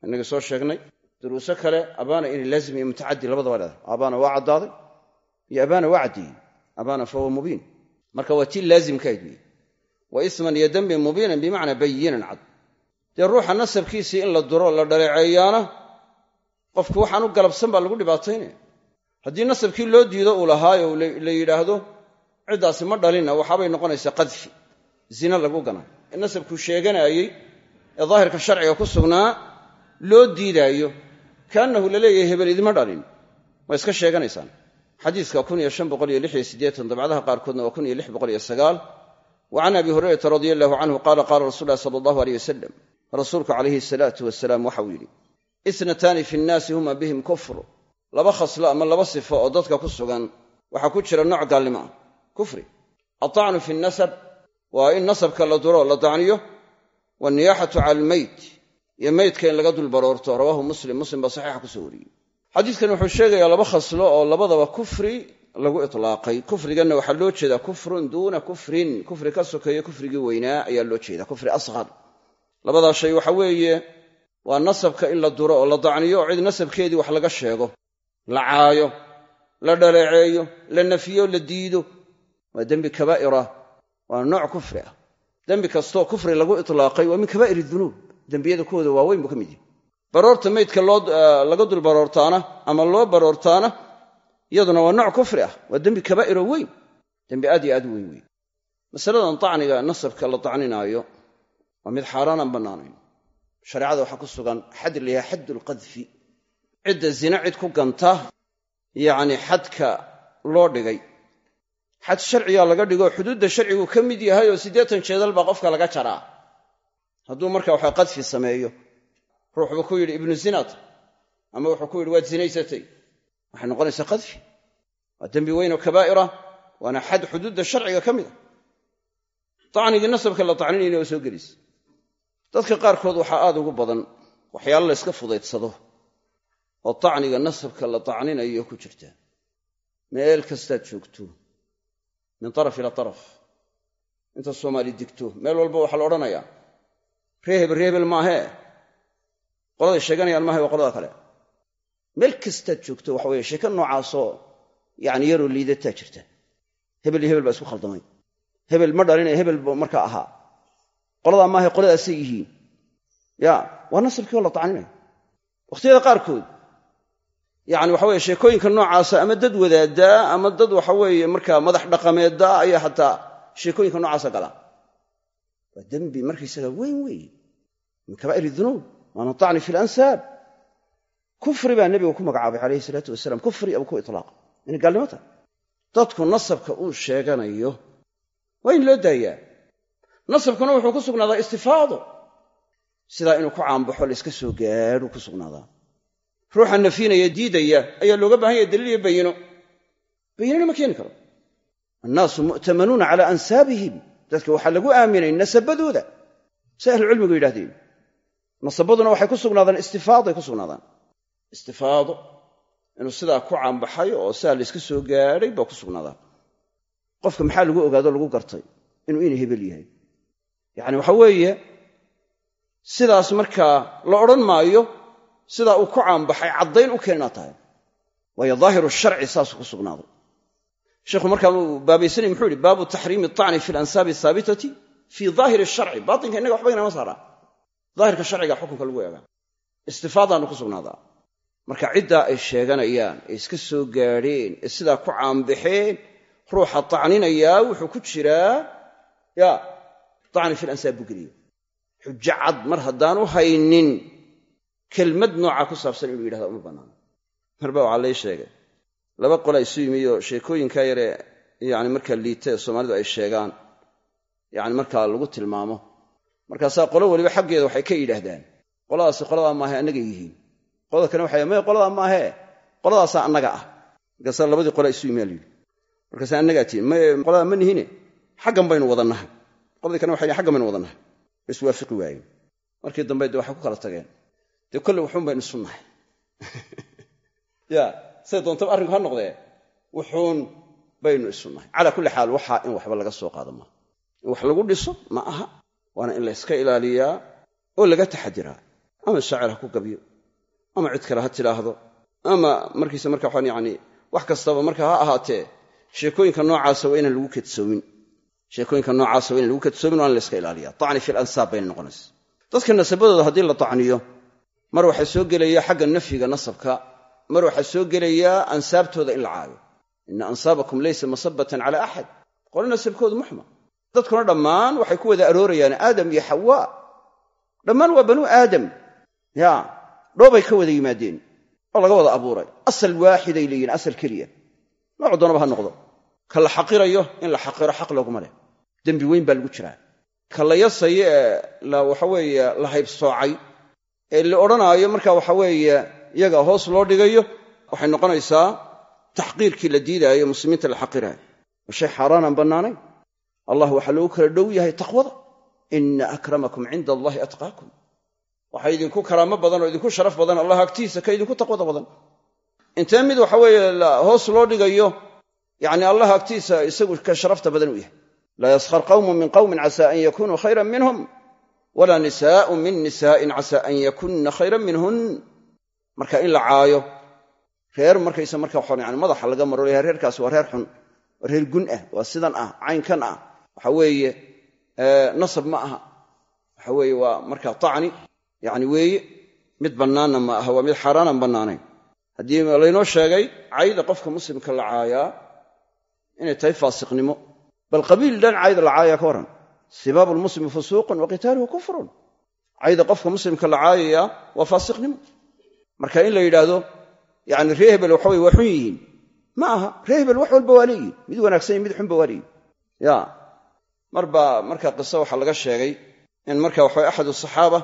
S1: innaga soo sheegnay duruuso kale abaana inay laazim iyo mutacadi labadaba leedahay. Abaana waa caddaaday iyo abaana waa caddeeyey abaana fahuwa mubiin. Marka waa tii laazimka ahayd weyi wa isman iyo dembin mubiinan bimacnaa bayinan cad. Dee ruuxa nasabkiisii in la duro la dhaleeceeyaana qofku waxaan u galabsan baa lagu dhibaataynaya haddii nasabkii loo diido uu lahaayo la yidhaahdo ciddaasi ma dhalinna waxaabay noqonaysaa qadfi zina lagu gana in nasabkuu sheeganaayey ee daahirka sharciga ku sugnaa loo diidaayo kaannahu la leeyahay hebel idima dhalin waa iska sheeganaysaan. Xadiiska dabcdaha qaarkoodna waa wa can abi hurayrata radia allahu canhu qaala qaala rasul lahi sala allahu aleyh wasalam rasuulku calayhi salaatu wasalaam waxau yidhi isnataani fi nnaasi huma bihim kufru laba khaslo ama laba sifo oo dadka ku sugan waxaa ku jira nooc gaalnimo ah kufri. Atacnu fi nasab waa in nasabka la duro la dacniyo wanniyaaxatu cala almeyt iyo meydka in laga dul baroorto rawaahu muslim muslim baa saxiixa ku soo wariyey. Xadiidkan wuxuu sheegayaa laba khaslo oo labadaba kufri lagu itlaaqay. Kufriganna waxaa loo jeedaa kufrun duuna kufrin. Kufri ka sokeeyo kufrigii weynaa ayaa loo jeedaa. Kufri asqar labadaa shay waxa weeye waa nasabka in la duro oo la dacniyo oo cid nasabkeedii wax laga sheego. La caayo la dhaleeceeyo la nafiyo la diido. Waa dembi kabaa'irah waa nooc kufri ah. Dembi kastoo kufri lagu itlaaqay waa min kabaa'ir dunuub dembiyada kuwooda waaweyn buu ka mid yahay. Baroorta meydka laga dul baroortaana ama loo baroortaana iyaduna waa nooc kufri ah waa dembi kabaa'iroo weyn dembi aad iyo aad u weyn weyn. Masaladan tacniga nasabka la tacninaayo waa mid xaaraanaan bannaanayn. Shareecada waxaa ku sugan xad layahay xaddu cidda zina cid ku ganta yacni xadka loo dhigay. Xad sharcigaa laga dhigo xuduudda sharcigu ka mid yahay oo siddeetan jeedal qofka laga jaraa hadduu marka waxa qadfi sameeyo ruuxbuu ku yidhi ibnu zinaat ama wuxuu ku yidhi waad zinaysatay. Waxay noqonaysaa qadfi. Waa dembi weyn oo kabaa'ira waana xad xuduudda sharciga ka mid a tacnigii nasabka la tacninayna waa soo gelaysa dadka qaarkood waxaa aad ugu badan waxyaalo la yska fudaydsado oo tacniga nasabka la tacninayo ku jirta. Meel kastaad joogto min taraf ila taraf. Inta soomaali digto meel walba waxaa la odhanayaa ree hebel ree hebel maahee qoladay sheeganayaan maahe waa qolada kale. Meel kastaad joogto waxa weye sheeko noocaasoo yani yaroo liidataa jirta. Hebel iyo hebel baa isku khaldamay. Hebel ma dhalinaya hebel markaa ahaa. Qoladaa maahe qoladaasay yihiin. Ya waa nasabkii oo la tacninaya wakhtiyada qaarkood yani waxa weye sheekooyinka noocaasa ama dad wadaaddaa ama dad waxa weeye markaa madax dhaqameedda ayaa xataa sheekooyinka noocaasa galaa waa dembi markaysaga weyn weeye min kabaa'ir dunuub waana tacni fi lansaab kufri baa nebigu ku magacaabay calayhi salaatu wasalaam. Kufri abuu ku ilaaqay inay gaalnimo tahay dadku nasabka uu sheeganayo waa in loo daayaa. Nasabkuna wuxuu ku sugnaadaa istifaado. Sidaa inuu ku caanbaxo layska soo gaadhu ku sugnaadaa. Ruuxa nafinaya diidaya ayaa looga baahan yahay daliil iyo bayino. Bayinona ma keeni karo. Annaasu mu'tamanuuna calaa ansaabihim dadka waxaa lagu aaminay nasabadooda say ahlucilmigu yidhahdeen nasabaduna waxay ku sugnaadaan istifaaday ku sugnaadaan. Istifaado inuu sidaa ku caanbaxay oo sidaa layska soo gaadhay baa ku sugnaadaa qofka maxaa lagu ogaado lagu gartay? Inuu ina hebel yahay. Yacni waxa weeye sidaas markaa la odhan maayo sidaa uu ku caanbaxay caddayn u keen inaad tahay. Waayo daahiru sharci saasuu ku sugnaaday sheikhu markaa uu baabaysanay muxuu yihi baabu taxriimi acni fi alansaabi ahaabitati fii daahiri sharci. Baatinka innaga waxba inama saaraa daahirka sharciga xukunka lagu eegaa istifaadaanu ku sugnaadaa. Marka ciddaa ay sheeganayaan ee iska soo gaadheen ee sidaa ku caanbaxeen ruuxa tacninayaa wuxuu ku jiraa ya acni fi lansaab buu geliya xujo cad mar haddaanu haynin kelmad noocaa ku saabsan inuu yidhahda uma bannaano marba waxaa lay sheegay laba qola isu yimiyo sheekooyinkaa yaree yani markaa liita ee soomaalidu ay sheegaan yani markaa lagu tilmaamo. Markaasaa qolo weliba xaggeeda waxay ka yidhaahdaan qoladaasi qoladaa maahe annaga yihiin. Qolada kale waxay maya qoladaa maahee qoladaasaa annaga ah. Markaasaa labadii qola isu yimiyaa layidhi markaasaa annagaa tihin maye qoladaa ma nihine xaggan baynu wadannahay. Qoladii kalena waxay xaggan baynu wadannahay. Bas waafiqi waayeen markii dambe dee waxay ku kala tageen. Dee kolle wuxuun baynu isu nahay ya say doontaba arrinku ha noqdee wuxuun baynu isu nahay. Calaa kulli xaal waxaa in waxba laga soo qaado maaha in wax lagu dhiso ma aha waana in layska ilaaliyaa oo laga taxadiraa ama shaacir ha ku gabyo ama cid kale ha tidhaahdo ama markiisa marka waxaan yacni wax kastaba marka ha ahaatee sheekooyinka noocaasa waa inaan lagu kadsoomin. Sheekooyinka noocaasa waa inan lagu kadsoomin waa layska ilaaliya tacni fi lansaab bayna noqonaysa. Dadka nasabadooda haddii la tacniyo mar waxaa soo gelaya xagga nafyiga nasabka mar waxaa soo gelayaa ansaabtooda in la caayo ina ansaabakum laysa masabatan cala axad qolo nasabkoodu muxma dadkuna dhammaan waxay ku wada aroorayaan aadam iyo xawaa dhammaan waa banuu aadam. Ya dhoobay ka wada yimaadeen. Oo laga wada abuuray. Asal waaxiday leeyihiin asal keliya. Noocu doonaba ha noqdo. Ka la xaqirayo in la xaqiro xaq looguma leh. Dembi weyn baa lagu jiraa. Ka la yasayo ee waxaweeye la haybsoocay. Ee la odhanaayo marka waxaweeye iyaga hoos loo dhigayo waxay noqonaysaa taxqiirkii la diidaayo muslimiinta la xaqiraayo. Waa shay xaaraanaan bannaanayn allah waxaa loogu kala dhow yahay taqwada. Ina akramakum cinda allahi atqaakum. Waxaa idinku karaamo badan oo idinku sharaf badan allah agtiisa ka idinku taqwada badan. Intee mid waxa weeye hoos loo dhigayo yacni allah agtiisa isagu ka sharafta badan u yahay. Laa yaskhar qawmun min qawmin casaa an yakunuu khayran minhum walaa nisaa'un min nisaa'in casaa an yakunna khayran minhun marka in la caayo reer markaysa marka yani madaxa laga maro leeyahay reerkaasi waa reer xun reer gun ah waa sidan ah caynkan ah waxa weeye nasab ma aha waxa weeye waa marka tacni yani weeye mid bannaanna ma aha waa mid xaaraanaan bannaanayn. Haddii laynoo sheegay cayda qofka muslimka la caayaa inay tahay faasiqnimo bal qabiil dhan cayda la caayaa ka warran sibaabu lmuslimi fusuuqun wa kufrun cayda qofka muslimka la caayayaa waa faasiqnimo marka in la yidhaahdo yani ree hebel waxa waa xun yihiin. Ma aha ree hebel wax walba waa leeyihiin mid wanaagsan iyo mid xunba waa leeyihiin ya. Mar marka qiso waxaa laga sheegay in marka waxa axadu saxaaba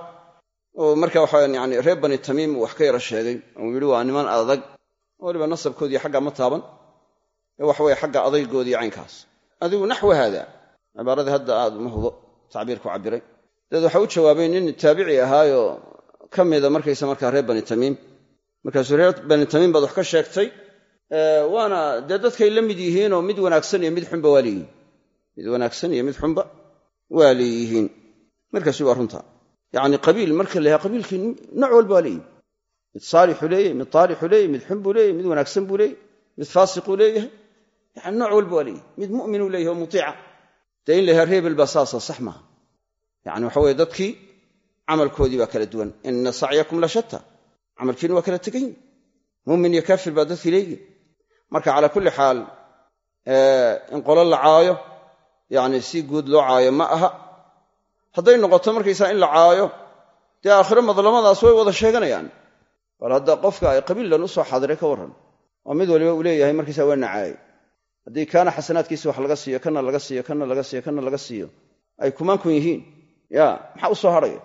S1: oo marka waxa yani reer bani tamiim wax ka yara sheegay. Uu yidhi waa niman adag. Waliba nasabkoodii xagga ma taaban. Ee waxaweye xagga adaygoodii caynkaas. Adigu naxwa haada. Cibaaradii hadda aad uma hubo. Tacbiirku cabbiray dabeed waxa u jawaabay nin taabici ahaayoo ka mida markaysa markaa reer bani tamiim. Markaasuu reer bani tamiim baad wax ka sheegtay waana dee dadkay la mid yihiinoo mid wanaagsan iyo mid xunba waa leeyihiin mid wanaagsan iyo mid xunba waa leeyihiin markaasu waa runta yacni qabiil marka la qabiilkii nooc walba waa leeyihi mid saalixuu leeyahy mid taalixuu leeyahy mid xun buu leeyahy mid wanaagsan buu leeyahy mid faasiquu leeyahay. Yani nooc walba waa leeyahy mid mu'minuu leeyahy oo mutiica. Dee in la reebel baa saasa sax maaha. Yani waxa weye dadkii camalkoodii baa kala duwan. Ina sacyakum la shatta. Camalkiina waa kala tegan yihi mumin iyo kaafir baa dadkii leeyihiin marka calaa kulli xaal in qolo la caayo yani si guud loo caayo ma aha. Hadday noqoto markaysaa in la caayo dee aakhiro madlamadaas way wada sheeganayaan. Bal hadda qofka ay qabiillan u soo xaadiray ka warran oo mid waliba uu leeyahay markaysaa waa nacaayey haddii kaana xasanaadkiisi wax laga siiyo kana laga siiyo kana laga siiyo kana laga siiyo ay kumaankun yihiin. Ya maxaa u soo hadhaya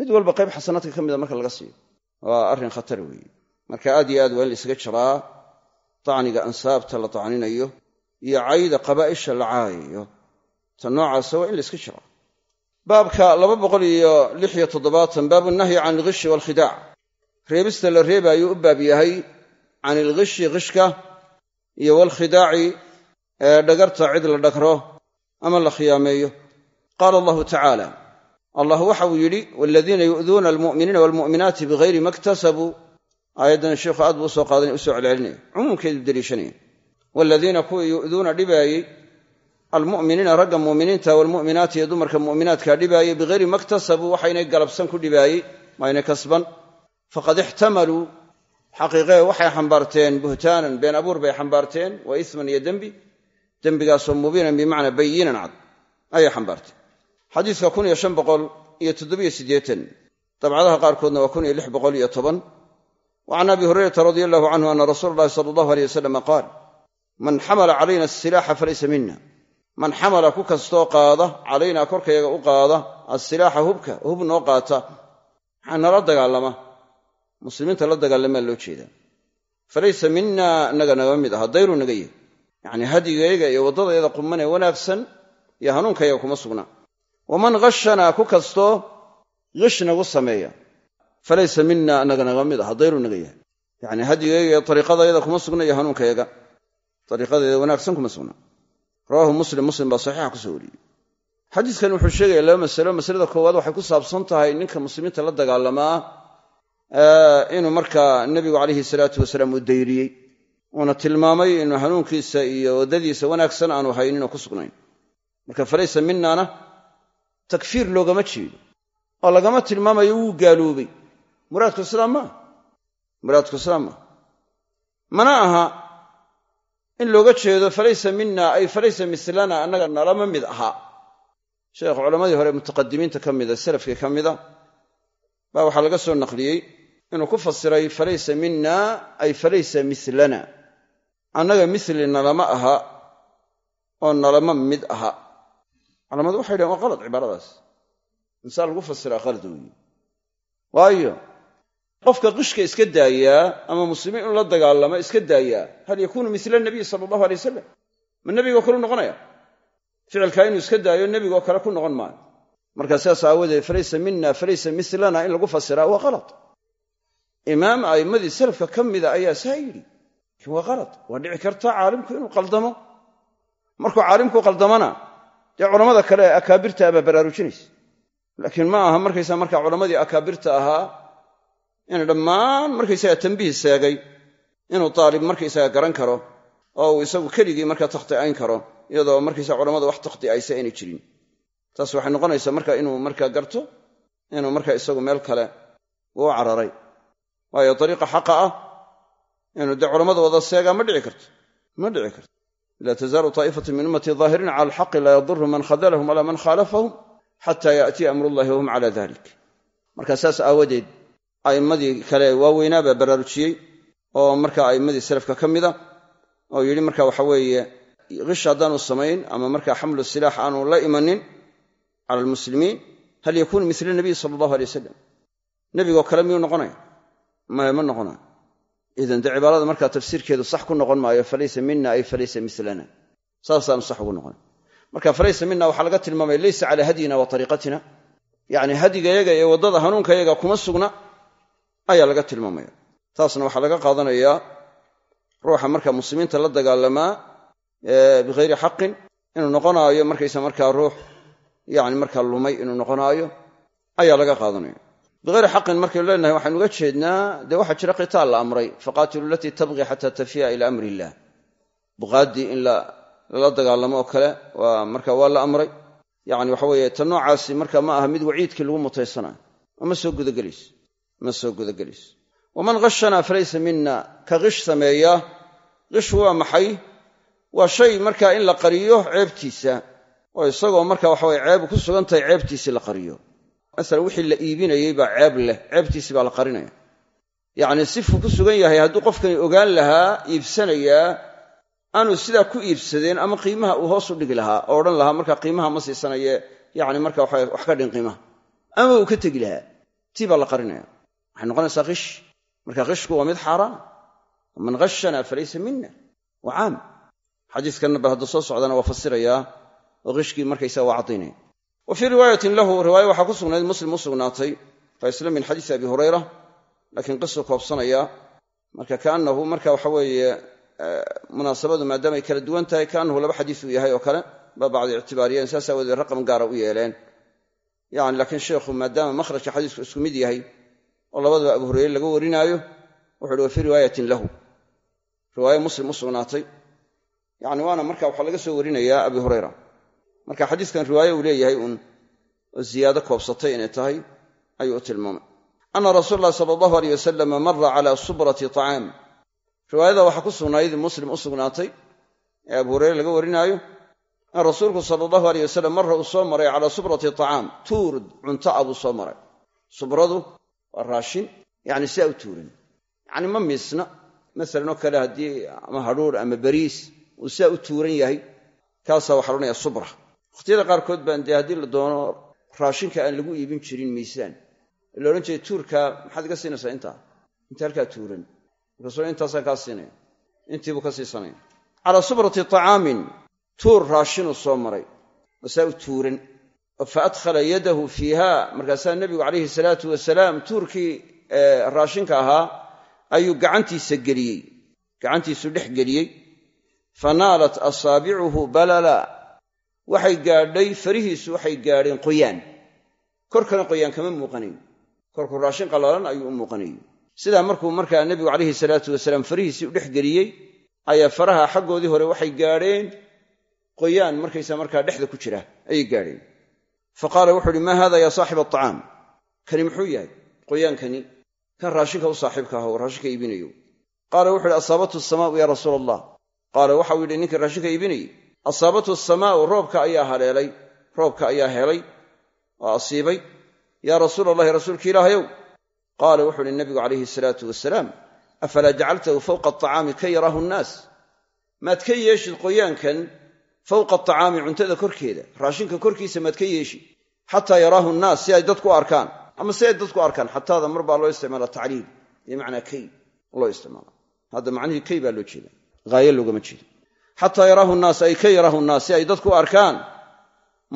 S1: mid walba qayb xasanaadka ka mida marka laga siiyo. Waa arrin khatar weeye. Marka aad iyo aad waa in la isaga jiraa tacniga ansaabta la tacninayo iyo cayda qabaa'isha la caayayo. Ta noocaasa waa in la iska jiraa baabka laba boqol iyo lix iyo toddobaatan baabu nahyi can ilghishi waalkhidaac. Reebista la reebaayuu u baab yahay can ilghishi khishka iyo waalkhidaaci ee dhagarta cid la dhagro ama la khiyaameeyo. Qaala allahu tacaala allah waxa uu yidhi waladiina yu'duuna almu'miniina waalmu'minaati bigayri ma ktasabuu aayaddan sheikhu aad buu u soo qaadanaya u soo celcelinaya. Cumuumkeedu deliishanaya waladiina kuwii yu'duuna dhibaayey almu'miniina ragga mu'miniinta waalmu'minaati iyo dumarka mu'minaadkaa dhibaayey bigayri ma ktasabuu waxaynay galabsan ku dhibaayey maynay kasban. Faqad ixtamaluu xaqiiqee waxay xambaarteen buhtaanan been abuur bay xambaarteen wa isman iyo dembi. Dembigaasoo mubiinan bimacnaa bayinan cad ayay xambaarteen xadiiska kun iyo shan boqol iyo toddobiyo siddeetan dabcadaha qaarkoodna waa kun iyo lix boqol iyo toban. Wa can abi hurayrata radia allahu canhu ana rasuula allahi sala allahu aleyh wasalam qaal man xamala calayna asilaaxa falaysa mina man xamala ku kastoo qaada calaynaa korkayaga u qaada asilaaxa hubka hub noo qaata maxaa nala dagaalama. Muslimiinta la dagaalamaa loo jeedaa falaysa mina naga naga mid aha dayruu naga yahy yacnii hadigayga iyo waddadayada quman ee wanaagsan iyo hanuunkayaga kuma sugna waman khashanaa ku kastoo gish nagu sameeya. Falaysa mina naga naga mid aha dayruu naga yahay. Yacnii hadigayga iyo ariiqadayada kuma sugna iyo hanuunkayaga ariiqadeeda wanaagsan kuma sugna. Rawaahu muslim muslim baa saxiixa ku soo wariyey. Xadiiskan wuxuu sheegaya laba masalo masalada koowaad waxay ku saabsan tahay ninka muslimiinta la dagaalamaa inuu markaa nebigu calayhi salaatu wasalaam uu dayriyey. Uuna tilmaamay inuu hanuunkiisa iyo waddadiisa wanaagsan aanu hayninoo ku sugnayn. Marka falaysa minana takfiir loogama jeedo. Oo lagama tilmaamayo wuu gaaloobay. Muraadku islaam maaha muraadku islaam maaha mana aha in looga jeedo falaysa mina ay falaysa mislana annaga nalama mid ahaa sheekh culammadii hore mutaqadimiinta ka mida salafkii ka mida baa waxaa laga soo naqliyey inuu ku fasiray falaysa mina ay falaysa mislana. Annaga misli nalama aha oo nalama mid aha culamadu waxay dhahen waa qalad cibaaradaas. Insaa lagu fasiraa qalad weeye waayo qofka qishka iska daayaa ama muslimiin in la dagaalamo iska daayaa hal yakuunu mila nabiy sala allahu alay wasalam ma nebigoo kale u noqonaya? Ficilkaa inuu iska daayo nebigoo kale ku noqon maayo markaa sidaas aawadeed falaysa mina falaysa mislana in lagu fasiraa waa qalad. Imaam a'immadii salafka ka mida ayaa saa yidhi laakiin waa qalad. Waa dhici karta caalimku inuu qaldamo. Markuu caalimku qaldamona dee culammada kale ee akaabirta abaa baraarujinaysa. Laakiin ma aha markaysaa markaa culammadii akaabirta ahaa in dhammaan markaysaga tambiih seegay inuu taalib markaysaga garan karo oo uu isagu keligii markaa takhti'ayn karo iyadoo markaysa culammada wax takhti'aysa aynay jirin. Taas waxay noqonaysaa marka inuu markaa garto inuu marka isagu meel kale uu cararay. Waayo dariiqa xaqa ah inuu dee culammada wada seegaa ma dhici karto ma dhici karto laa tazaalu taa'ifatu min ummatii daahiriina cala alxaqi laa yadurhum man khadalahum walaa man khaalafahum xata yaatiya amrullahi wahum cala dalik marka saas aawadeed a'immadii kale waaweynaa baa baraarujiyey oo marka a'immadii salafka ka mida oo yidhi marka waxa weeye kish haddaanu samayn ama marka xamlu silaax aanu la imanin cala almuslimiin hal yakuunu mila nabiy sala allahu alay wasalam nebigoo kale miyuu noqonaya maya ma noqonayo idan dee cibaarada markaa tafsiirkeedu sax ku noqon maayo falaysa mina ay falaysa milana saasaanu sax ugu noqon. Marka falaysa mina waxaa laga tilmaamaya leysa calaa hadyina wa ariiqatina yacni hadyigayaga iyo waddada hanuunkayaga kuma sugna ayaa laga tilmaamaya. Taasna waxaa laga qaadanayaa ruuxa marka muslimiinta la dagaalamaa bihayri xaqin inuu noqonaayo markaysa markaa ruux yani markaa lumay inuu noqonaayo ayaa laga qaadanaya bihayri xaqin markaynu leenahay waxaynu uga jeednaa dee waxaa jira qitaal la amray faqaatilu alatii tabqi xataa tafiya ila amri illah buqaaddii in lala dagaalamo oo kale waa marka waa la amray yani waxa weeye ta noocaasi marka ma aha mid waciidkii lagu mutaysanayo ma soo gudagelayso ma soo gudagelayso waman khashanaa falaysa mina ka kish sameeya kish waa maxay waa shay markaa in la qariyo ceebtiisa oo isagoo marka waxaweye ceeb ku sugan ceebtiisii la qariyo masalan wixii la iibinayey baa ceeb leh ceebtiisii baa la qarinaya. Yacni sifuu ku sugan yahay hadduu qofkani ogaan lahaa iibsanayaa aanu sidaa ku iibsadeen ama qiimaha uu hoos u dhigi lahaa oo odhan lahaa markaa qiimaha ma siisanaye yacni marka wax ka dhin qiimaha. Ama uu ka tegi lahaa tii baa la qarinaya. Waxay noqonaysaa qish marka qishku waa mid xaaraan man khashana falaysa mina waa caam. Xadiiskanna hadda soo socdana waa fasirayaa oo qishkii markaysaga waa caddaynaya wa fii riwaayatin lahu riwaaya waxaa ku sugnayd muslim u sugnaatay fa isla min xadiisi abi hurayra laakiin qisu koobsanaya. Marka kaannahu marka waxa weeye munaasabadu maadaamay kala duwan tahay kaannahu laba xadiis uu yahay oo kale ba bacdi ictibaariyeen saas aawadeed raqam gaara u yeeleen. Yani laakiin sheikhu maadaama makhrajka xadiisku isku mid yahay oo labadaba abu hureyre laga warinaayo wuxu uhi wa fii riwaayatin lahu. Riwaaye muslim u marka waxaa laga soo warinayaa abi hurayra marka xadiiskan riwaaye uu leeyahay uun ziyaado koobsatay inay tahay ayuu u tilmaamay. Ana rasuula allahi sala allahu aleyh wasalama mara cala subrati tacaam riwaayada waxaa ku sugnayd muslim u sugnaatay ee abu hureyre laga warinaayo in rasuulku sala allahu aleyh wasalam marra uu soo maray calaa subrati tacaam tuurd cunto a buu soo maray. Subradu waa raashin yacni sidaa u tuuran yacni ma miisna masalan oo kale haddii ama hadhuur ama beriis uu sidaa u tuuran yahay kaasaa waxaa loodhanaya subra wakhtiyada qaarkood baan dee haddii la doono raashinka aan lagu iibin jirin miisaan. La odhan jiray tuurkaa maxaad iga siinaysaa intaa? Inta halkaa tuuran. Markaasuu intaasaan kaa siinaya intiibuu ka siisanaya calaa subrati tacaamin. Tuur raashinuu soo maray. Masaa u tuuran fa adkhala yadahu fiiha. Markaasaa nebigu calayhi salaatu wasalaam tuurkii raashinka ahaa ayuu gacantiisa geliyey. Gacantiisuu dhex geliyey. Fa naalat asaabicuhu balala waxay gaadhay farihiisu waxay gaadheen qoyaan. Korkana qoyaan kama muuqanayn korku raashin qallaalan ayuu u muuqanayey sidaa markuu markaa nebigu calayhi salaatu wasalaam farihiisii u dhex geliyey ayaa faraha xaggoodii hore waxay gaadheen qoyaan markaysa markaa dhexda ku jira ayay gaadheen. Fa qaala wuxuu uhi maa haada yaa saaxiba aطacaam kani muxuu yahay? Qoyaankani kan raashinka u saaxiibka ah oo raashinka iibinayo. Qaala wuxu uhi asaabathu asamaau yaa rasuula allah qaala waxau yidhi ninkii raashinka iibinayey asaabathu asamaa'u roobka ayaa haleelay roobka ayaa helay oo asiibay. Yaa rasuula allahi rasuulka ilaahayow qaala wuxuu uhi nabigu calayhi salaatu wasalaam afalaa jacaltahu fawqa aطacaami ka yaraahu nnaas maad ka yeeshid qoyaankan fawqa aطacaami cuntada korkeeda raashinka korkiisa maad ka yeeshid xataa yaraahu nnaas si ay dadku u arkaan ama si ay dadku arkaan xataada mar baa loo isticmaala tacliil bimacnaa kay loo isticmaala. Hadda macnihii kay baa loo jeeda haaye loogama jeedo xataa yaraahu nnaas ay ka yaraahu nnaas si ay dadku arkaan.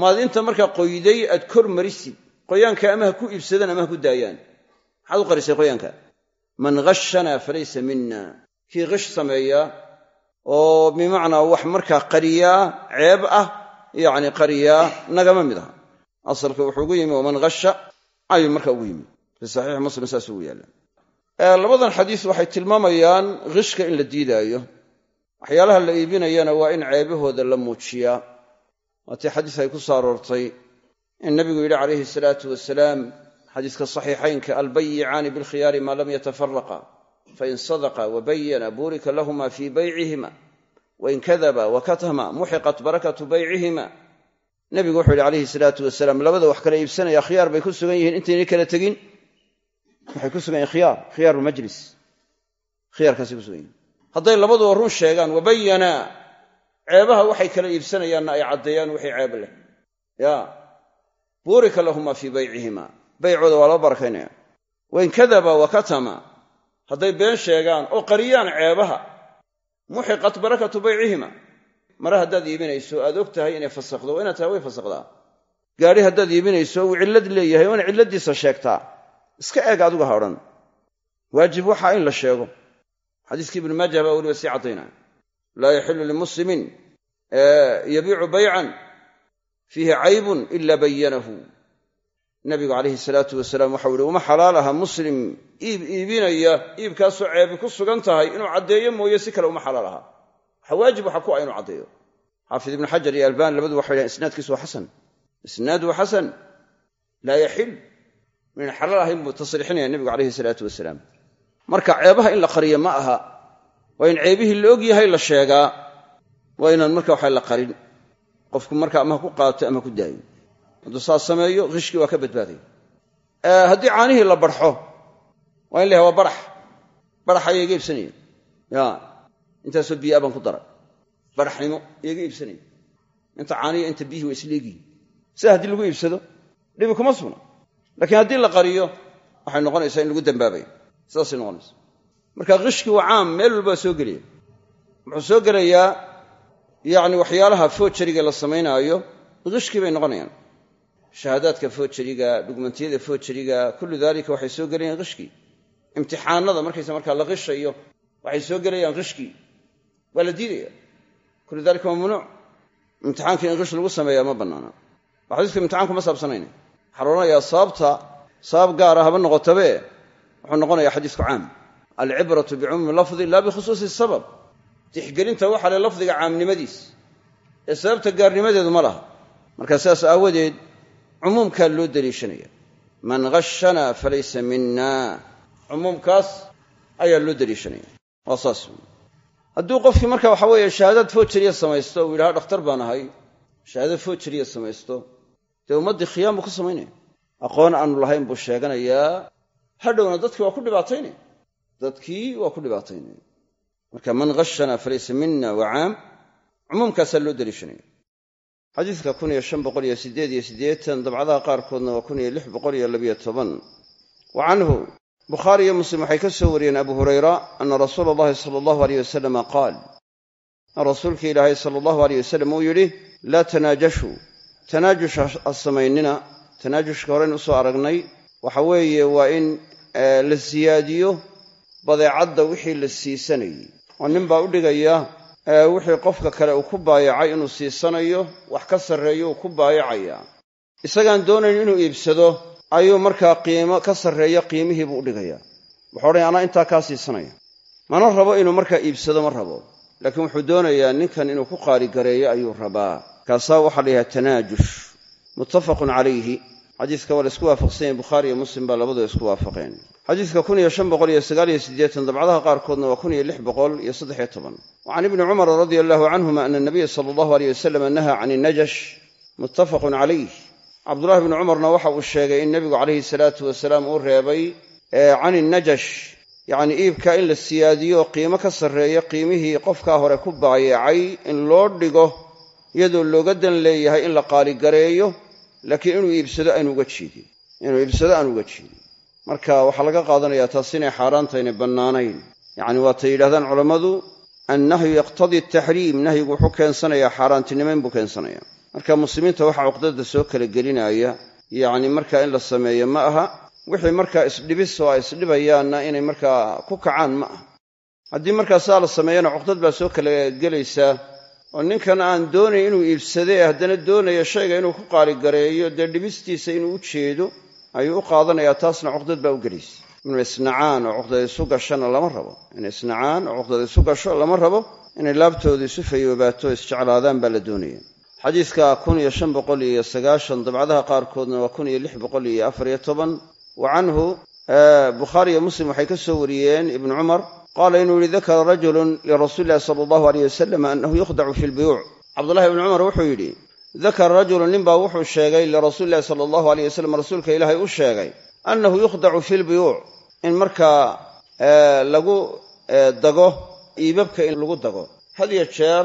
S1: Maad inta markaa qoyday aad kor marisid. Qoyaanka ama ha ku iibsadaan ama ha ku daayaan. Maxaad u qarisay qoyaanka? Man khashana falaysa mina kii kish sameeya oo bimacnaa wax markaa qariyaa ceeb ah yacni qariyaa nagama mid aha. Asalka wuxuu ugu yimi waman khasha ayuu marka ugu yimi. Fii saxiixi muslim saas ugu yaalla labadan xadiis waxay tilmaamayaan khishka in la diidaayo waxyaalaha la iibinayana waa in ceebahooda la muujiyaa. Waatii xadiis ay ku soo aroortay in nabigu yidhi calayhi salaatu wasalaam xadiiska saxiixaynka albayicaani bilkhiyaari maa lam yatafaraqa fain sadaqa wabayana buurika lahuma fii baycihima wain kadaba wakatama muxiqat barakatu baycihima. Nebigu wuxuu yidhi calayhi salaatu wasalaam labada wax kala iibsanaya khiyaar bay ku sugan yihiin intaynay kala tegin. Waxay ku sugan yihiin khiyaar khiyaaru majlis. Khiyaarkaasay ku sugan yihiin hadday labaduba run sheegaan wabayana ceebaha waxay kala iibsanayaanna ay caddeeyaan wixii ceeb leh. Ya buurika lahuma fii baycihima baycooda waa loo barakaynaya. Wain kadaba wakatama hadday been sheegaan oo qariyaan ceebaha muxiqat barakatu baycihima mare haddaad iibinayso aad og tahay inay fasakdo waa inaad tahay way fasakdaa gaadhi haddaad iibinayso uu cillad leeyahay waa ina cilladiisa sheegtaa. Iska eeg adigu ha odhan. Waajib waxaa in la sheego xadiiskii ibnu maajah baa weliba sii caddaynaya laa yaxilu limuslimin yabiicu baycan fiihi caybun ila bayanahu nabigu calayhi salaatu wasalaam waxau ihi uma xalaal aha muslim iib iibinaya iibkaasoo ceebi ku sugan tahay inuu caddeeyo mooye si kale uma xalaal aha waxa waajib waxa ku ah inuu caddeeyo. Xaafid ibnu xajar iyo albani labadu waxay dhahen isnaadkiisu waa xasan isnaadu xasan laa yaxil minan xalaal ahayn buu tasriixinaya nebigu calayhi salaatu wasalaam marka ceebaha in la qariyo ma aha. Waa in ceebihii la og yahay la sheegaa. Waa inaan marka waxa la qarin. Qofku marka ama ha ku qaato ama ku daayo. Hadduu saas sameeyo khishkii waa ka badbaaday haddii caanihii la barxo waa in la waa barax. Barax ayaa iga iibsanaya. Ya intaasoo biyo abaan ku daray baraxnimo iyaga iibsanaya. Inta caaniya inta biyihii waa isleegiyi sida haddii lagu iibsado dhibi kuma sugna. Laakiin haddii la qariyo waxay noqonaysaa in lagu dambaabayo sidaasay noqonaysa marka qishkii waa caam meel walbaa soo gelaya wuxuu soo gelayaa yacni waxyaalaha foojariga la samaynaayo qishkii bay noqonayaan. Shahaadaadka foojariga dhugmantiyada foojariga kullu daalika waxay soo gelayaan qishkii imtixaanada markaysa markaa la qishayo waxay soo gelayaan qishkii waa la diidaya kullu dalika waa mamnuuc imtixaankii in qish lagu sameeyaa ma bannaana. Xadiiska imtixaanku ma saabsanayna waxaa loodhanayaa sababta sabab gaara haba noqotabe wuxuu noqonayaa xadiisku caam. Alcibratu bicumuumi lafdi laa bikhusuusi sabab. Tixgelinta waxa le lafdiga caamnimadiis. Ee sababta gaarnimadeedu ma laha. Marka sidaas aawadeed cumuumkaa loo daliishanaya man hashana falaysa mina cumuumkaas ayaa loo daliishanaya waa saas. Hadduu qofkii marka waxa weeye shahaadad foojariya samaysto uu yidhaha dhakhtar baan ahay. Shahaadad foojariya samaysto. Dee ummaddii khiyaam buu ku samaynaya aqoon aanu lahayn buu sheeganayaa hadhowna dadkii waa ku dhibaataynaya dadkii waa ku dhibaataynaya marka man hashana falaysa mina waa caam cumuumkaasaa loo daliishanaya xadiidka dabcadaha qaarkoodna waa wa canhu bukhaari iyo muslim waxay ka soo wariyeen abu hurayra ana rasuula allahi sala allahu aleyh wasalama qaal rasuulka ilaahay sala allahu aleyh wasalam uu yidhi laa tanaajashuu tanaajush ha samaynina tanaajushka horeyn u soo aragnay waxa weeye waa in la siyaadiyo badeecadda wixii la siisanayey. Oo nin baa u dhigaya wixii qofka kale uu ku baayacay inuu siisanayo wax ka sarreeyo uu ku baayacaya. Isagaan doonayn inuu iibsado ayuu markaa qiimo ka sarreeya qiimihiibuu u dhigaya. Wuxuu odhanaya anaa intaa kaa siisanaya. Mana rabo inuu markaa iibsado ma rabo. Laakiin wuxuu doonayaa ninkan inuu ku qaaligareeyo ayuu rabaa. Kaasaa waxaa la yidhaha tanaajush. Muttafaqun calayhi xadiiska waa la isku waafaqsan yahay bukhaari iyo muslim baa labadua isku waafaqeen. Xadiidka kun iyo shan boqol iyo sagaal iyo siddeetan dabcadaha qaarkoodna waa kun iyo lix boqol iyo saddexiyo toban. Wa can ibni cumar radia allahu canhuma ana nabiya sala allahu aleyh wasalam naha can inajash muttafaqun calayh cabdullahi bni cumarna waxa uu sheegay in nebigu calayhi salaatu wasalaam uu reebay can inajash yacnii iibka in la siyaadiyo qiimo ka sarreeya qiimihii qofkaa hore ku baayacay in loo dhigo iyadoo looga dan leeyahay in la qaaligareeyo laakiin inuu iibsado aan uga jeedin inuu iibsado aan uga jeedin marka waxaa laga qaadanayaa taas inay xaaraantayna bannaanayn. Yacni waatay yidhahdaan culammadu annahyu yaqtadii ataxriim nahyigu wuxuu keensanayaa xaaraantinimayn buu keensanayaa marka muslimiinta waxaa cuqdada soo kala gelinaya yacni markaa in la sameeyo ma aha wixii markaa isdhibis oo ay isdhibayaanna inay markaa ku kacaan ma aha. Haddii markaa saa la sameeyana cuqdad baa soo kala gelaysaa oo ninkan aan doonayn inuu iibsadee haddana doonaya shayga inuu ku qaaligareeyo dee dhibistiisa inuu u jeedo ayuu u qaadanayaa taasna cuqdad baa u gelaysa inuu isnacaan oo cuqdad isu gashana lama rabo. Inay isnacaan oo cuqdad isu gasho lama rabo. Inay laabtooda isu fayoobaato isjeclaadaan baa la doonaya. Xadiidka kun iyo shan boqol iyo sagaashan dabcadaha qaarkoodna waa kun iyo lix boqol iyo afariyo toban. Wa canhu bukhaari iyo muslim waxay ka soo wariyeen ibnu cumar qaala inuu yihi dakara rajulun lirasuuli illahi sala allahu aleyh wasalam annahu yukhdacu fi lbuyuuc cabdullahi ibni cumar wuxuu yidhi dakara rajulun ninbaa wuxuu sheegay lirasuuli illahi sala allahu aleyh wasalam rasuulka ilaahay u sheegay annahu yukhdacu fi lbuyuuc in markaa lagu dago iibabka in lagu dago. Had iyo jeer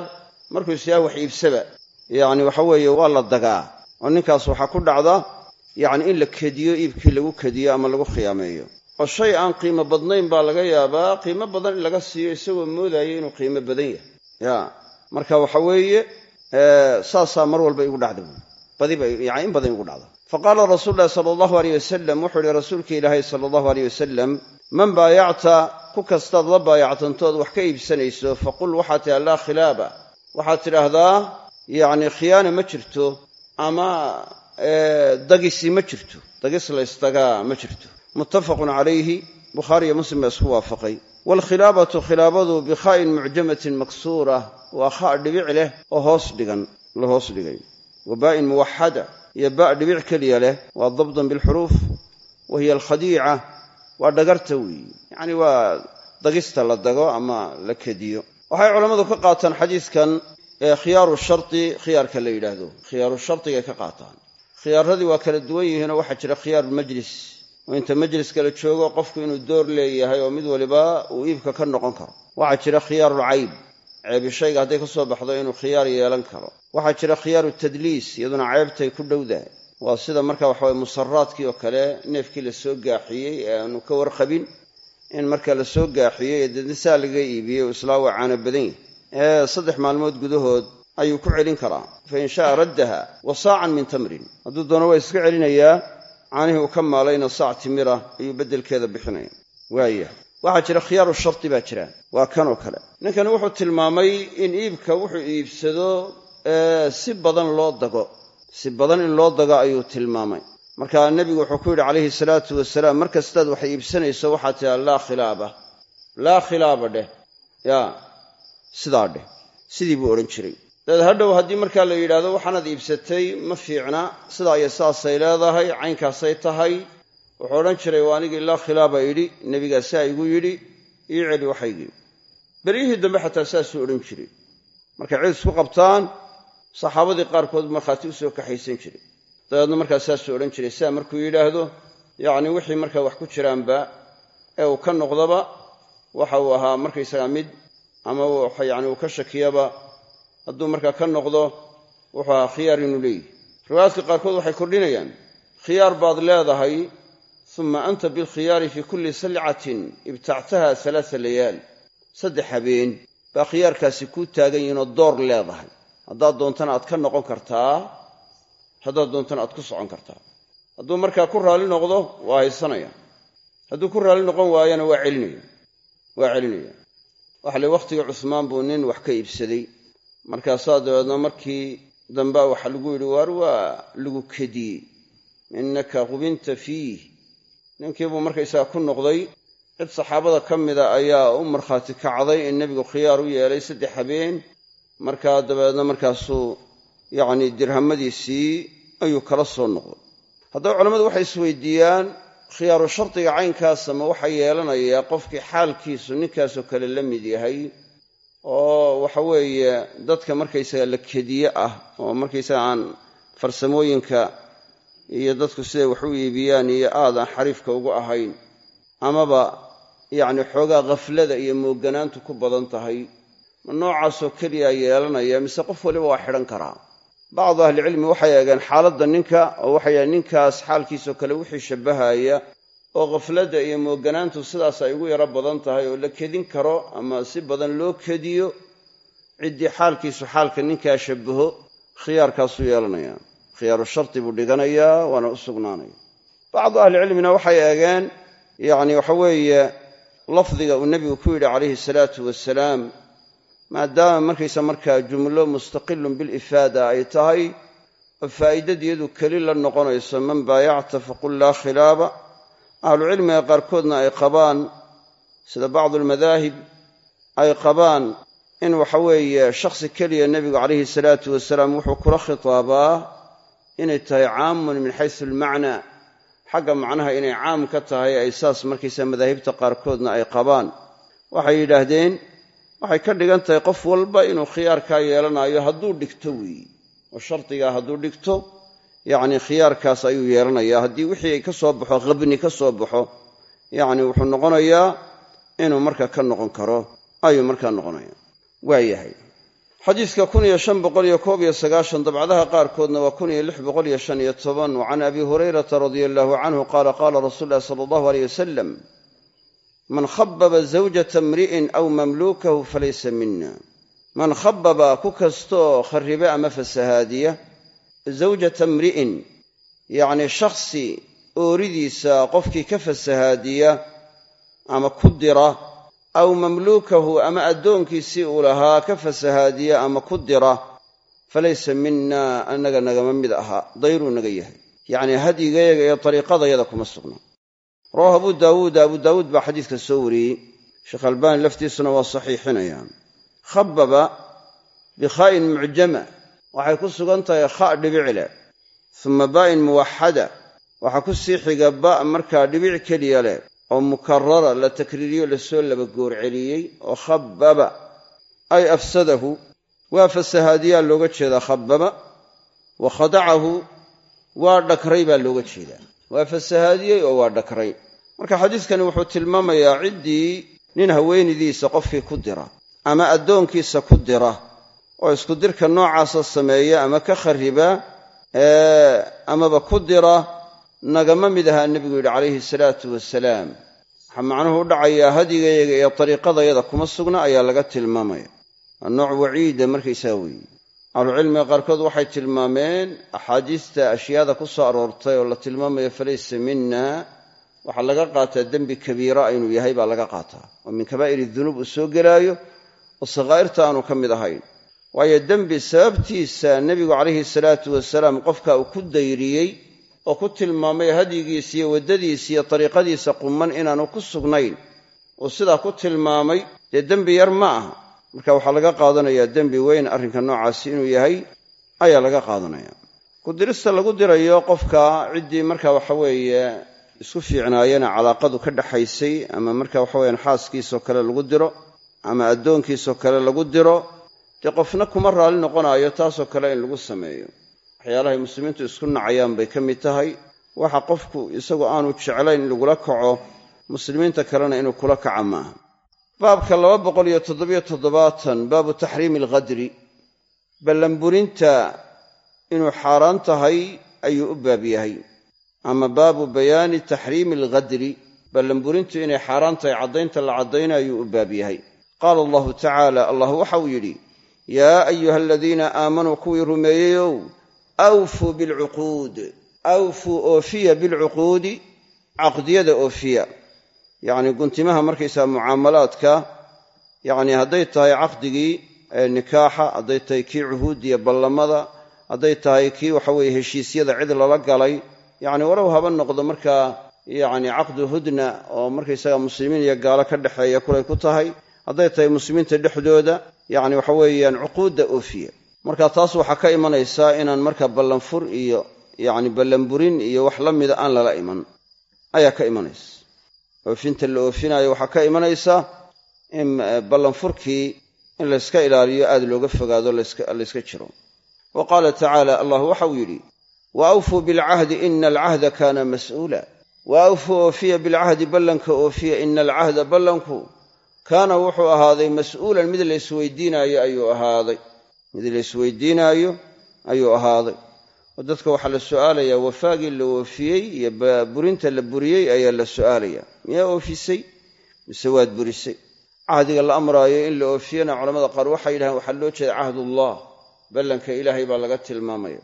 S1: markuu isyaah wax iibsaba. Yacni waxa weeye waa la dagaa. Oo ninkaas waxaa ku dhacda yacni in la kediyo iibkii lagu kediyo ama lagu khiyaameeyo oo shay aan qiimo badnayn baa laga yaabaa qiimo badan in laga siiyo isagoo moodaya inuu qiimo badan yahay. Ya marka waxa weeye saasaa mar walba igu dhacda buui badiba yani in badan igu dhacda faqaala rasuulu llahi sala allahu aleyh wasalam wuxuu yihi rasuulka ilaahay sala allahu aleyh wasalam man baayacta ku kastaad la baayactantood wax ka iibsanayso faqul waxaad tidhaha laa khilaaba. Waxaad tidhaahdaa yacni khiyaana ma jirto ama dagisi ma jirto dagis laysdagaa ma jirto muttafaqun calayhi bukhaari iyo muslim baa isku waafaqay. Waalkhilaabatu khilaabadu bikhaa'in mucjamatin maksuura waa kha' dhibic leh oo hoos dhigan la hoos dhigay. Wa baa'in muwaxada iyo ba' dhibic keliya leh waa dabdan bilxuruuf wa hiya alkhadiica waa dhagarta weeyi. Yacni waa dagista la dago ama la kediyo. Waxay culammadu ka qaataan xadiidkan khiyaaru sharti khiyaarka la yidhaahdo. Khiyaaru shardigay ka qaataan. Khiyaaradii waa kala duwan yihiinoo waxaa jira khiyaarulmajlis oo inta majliska la joogo qofku inuu door leeyahay oo mid waliba uu iibka ka noqon karo. Waxaa jira khiyaarul cayb. Ceebi shayga hadday ka soo baxdo inuu khiyaar yeelan karo. Waxaa jira khiyaaru tadliis iyaduna ceebtay ku dhowdahay waa sida marka waxaweye musaraadkii oo kale neefkii la soo gaaxiyey ee aanu ka warqabin in marka la soo gaaxiyey ee deedna laga iibiyey oo islaa waa caano badan yahy ee saddex maalmood gudahood ayuu ku celin karaa. Fa in sha'a raddaha wa saacan min tamrin. Hadduu doono waa iska celinayaa caanihii uu ka maalayna saac timira ayuu beddelkeeda bixinaya. Waaya waxaa jira khiyaaru shardi baa jira. Waa kan oo kale. Ninkani wuxuu tilmaamay in iibka wuxuu iibsado si badan loo dago. Si badan in loo dago ayuu tilmaamay. Marka nebigu wuxuu ku yidhi calayhi salaatu wasalaam mar kastaad wax iibsanayso waxaad tihaa laa khilaaba. Laa khilaaba dheh. Yaa sidaa dheh. Sidii buu odhan jiray dabeed hadhow haddii markaa la yidhaahdo waxaanaad iibsatay ma fiicna sidaa iyo sidaasay leedahay caynkaasay tahay. Wuxuu odhan jiray waa anigii laa khilaaba idhi nebigaa saa igu yidhi ii celi waxaygii. Beryihii dambe xataa saasuu odhan jiray. Markay cid isku qabtaan saxaabadii qaarkood markhaati u soo kaxaysan jiray. Dabeedna markaa saasuu odhan jiray sidaa markuu yidhaahdo yacni wixii markaa wax ku jiraanba ee uu ka noqdaba waxa uu ahaa markaysagaa mid ama yani uu ka shakiyaba hadduu markaa ka noqdo wuxuu khiyaar inuu leeyihi riwaayaadka qaarkood waxay kordhinayaan. Khiyaar baad leedahay uma anta bilkhiyaari fii kulli salcatin ibtactaha alaaa layaal. Saddex habeen baa khiyaarkaasi kuu taagan yihinoo door leedahay. Haddaad doontana aad ka noqon kartaa haddaad doontana aad ku socon kartaa. Hadduu markaa ku raalli noqdo waa haysanaya. Hadduu ku raalli noqon waayana waa celinaya. Waa celinaya. Waxa le wakhtigii cusmaan buu nin wax ka iibsaday markaasaa dabeedna markii dambea waxaa lagu yidhi waar waa lagu kediyey innaka qubinta fiih. Ninkiibuu markaysaga ku noqday cid saxaabada ka mida ayaa u markhaati kacday in nebigu khiyaar u yeelay saddex habeen. Markaa dabeedna markaasuu yacni dirhamadiisii ayuu kala soo noqday. Haddaba culammadu waxay isweydiiyaan khiyaaru shardiga caynkaasa ma waxaa yeelanayaa qofkii xaalkiisu ninkaasoo kale la mid yahay oo waxa weeye dadka markaysaga la kediye ah oo markaysaga aan farsamooyinka iyo dadku siday wax u iibiyaan iyo aadaan xariifka ugu ahayn amaba yacni xoogaa khaflada iyo mooganaantu ku badan tahay ma noocaasoo keliya yeelanaya mise qof waliba waa xidhan karaa. Bacdu ahlicilmi waxay eegeen xaaladda ninka oo waxay yidhahen ninkaas xaalkiisoo kale wixii shabbahaya oo khafladda iyo mooganaantu sidaas ay ugu yaro badan tahay oo la kedin karo ama si badan loo kediyo ciddii xaalkiisu xaalka ninkaa shabbaho khiyaarkaasuu yeelanaya. Khiyaaru shardi buu dhiganayaa waana u sugnaanaya. Bacdu ahlicilmina waxay eegeen yacni waxa weeye lafdiga uu nebigu ku yidhi calayhi salaatu wasalaam maadaama markaysa markaa jumlo mustaqilun bilifaada ay tahay oo faa'iidadiyadu keli la noqonayso man baayacta faqul laa khilaaba ahlucilmiga qaarkoodna ay qabaan sida bacdu almadaahib ay qabaan in waxa weeye shakhsi keliya nebigu calayhi salaatu wasalaam wuxuu kula khitaabaa inay tahay caamun min xaysu almacnaa xagga macnaha inay caam ka tahay ay saas markaysa madaahibta qaarkoodna ay qabaan. Waxay yidhaahdeen waxay ka dhigan tahay qof walba inuu khiyaarkaa yeelanayo hadduu dhigto weeye oo shardigaa hadduu dhigto yacni khiyaarkaas ayuu yeelanayaa. Haddii wixii ay ka soo baxo khabni ka soo baxo yacni wuxuu noqonayaa inuu marka ka noqon karo. Ayuu markaa noqonaya. Waayahay xadiidka kun iyo shan boqol iyo koob iyo sagaashan dabcadaha qaarkoodna waa kun iyo lix boqol iyo shan iyo toban. Can abi hurayrata radia allahu canhu qaala qaala rasuulu llahi sala allahu aleyh wasalam man khababa zawjata imri'in aw mamluukahu falaysa mina man khababa ku kastooo kharibe ama fasahaadiya zawjata imri'in yacnii shakhsi ooridiisa qofkii ka fasahaadiya ama ku dira aw mamluukahu ama addoonkiisii uu lahaa ka fasahaadiya ama ku dira falaysa mina annaga nagama mid aha dayruu naga yahay. Yacnii hadyigayaga iyo dariiqadayada kuma sugna. Rawahu abu daawuuda abu daawuud baa xadiidka soo wariyey. Sheekh albaani laftiisuna waa saxiixinaya. Khababa bikhaa'in mucjama waxay ku sugan tahay kha' dhibicle uma baa'in muwaxada waxaa ku sii xiga ba' markaa dhibic keliya leh oo mukarara la takriiriyo la soo laba goorceliyey oo khababa ay afsadahu waa fasahaadiyaa looga jeedaa khababa wa khadacahu waa dhakray baa looga jeedaa. Waa fasahaadiyey oo waa dhakray. Marka xadiidkani wuxuu tilmaamayaa ciddii nin haweenaydiisa qofkii ku dira ama addoonkiisa ku dira oo isku dirka noocaasa sameeya ama ka khariba amaba ku dira nagama mid ahaa nebigu yidhi calayhi salaatu wasalaam waxaa macnuhu u dhacayaa hadigayaga iyo dariiqadayada kuma sugna ayaa laga tilmaamaya. Waa nooc waciida markaysaa weeye. Ahlucilmiga qaarkood waxay tilmaameen axaadiista ashyaada ku soo aroortay oo la tilmaamayo falaysa mina waxaa laga qaataa dembi kabiira inuu yahay baa laga qaataa. Oo min kabaa'ir dunuub uu soo gelaayo oo sakaa'irta aanu ka mid ahayn waayo dembi sababtiisa nebigu calayhi salaatu wasalaam qofka uu ku dayriyey oo ku tilmaamay hadyigiisa iyo waddadiisa iyo dariiqadiisa quman inaanu ku sugnayn uu sidaa ku tilmaamay dee dembi yar ma aha. Marka waxaa laga qaadanayaa dembi weyn arrinka noocaasi inuu yahay ayaa laga qaadanaya. Ku dirista lagu dirayo qofka ciddii marka waxa weeye isku fiicnaayana calaaqadu ka dhaxaysay ama marka waxaweyaan xaaskiisoo kale lagu diro ama addoonkiisoo kale lagu diro dee qofna kuma raalli noqonaayo taasoo kale in lagu sameeyo. Waxyaalahay muslimiintu isku nacayaan bay ka mid tahay. Waxa qofku isagu aanu jeclayn in lagula kaco muslimiinta kalena inuu kula kaca maaha. Baabka laba boqol iyo toddobiyo toddobaatan baabu taxriimi alghadri ballanburinta inuu xaaraan tahay ayuu u baab yahay. Ama baabu bayaani taxriimi alghadri ballanburintu inay xaaraan tahay caddaynta la caddayna ayuu u baab yahay. Qaala allahu tacaala allah waxauu yidhi yaa ayuha aladiina aamanuu kuwii rumeeyeyow awfuu bilcuquud awfuu oofiya bilcuquudi caqdiyada oofiya yacni guntimaha markaysaa mucaamalaadka yacni hadday tahay caqdigii nikaaxa hadday tahay kii cuhuudiya ballamada hadday tahay kii waxaweye heshiisyada cid lala galay yacni walow haba noqdo markaa yacni caqdu hudna oo markaysaga muslimiin iyo gaalo ka dhexeeya kulay ku tahay hadday tahay muslimiinta dhexdooda yacni waxa weeyaan cuquudda oofiya marka taas waxaa ka imanaysaa inaan marka ballanfur iyo yacni ballanburin iyo wax la mida aan lala iman. Ayaa ka imanaysa. Oofinta la oofinaayo waxaa ka imanaysa in ballanfurkii in layska ilaaliyo aad looga fogaado layska jiro. Wa qaala tacaala allah waxauu yidhi wa awfuu bilcahdi ina alcahda kaana mas'uula. Wa awfuu oofiya bilcahdi ballanka oofiya ina alcahda ballanku kaana wuxuu ahaaday mas'uulan mid laysweydiinaayo ayuu ahaaday. Mid laysweydiinaayo ayuu ahaaday. Oo dadka waxaa la su'aalayaa wafaagii la oofiyey iyo burinta la buriyey ayaa la su'aalaya. Miyaa oofisay mise waad burisay? Cahdiga la amraayo in la oofiyana culamada qaar waxay yidhahaan waxaa loo jeeda cahdullah. Ballanka ilaahay baa laga tilmaamaya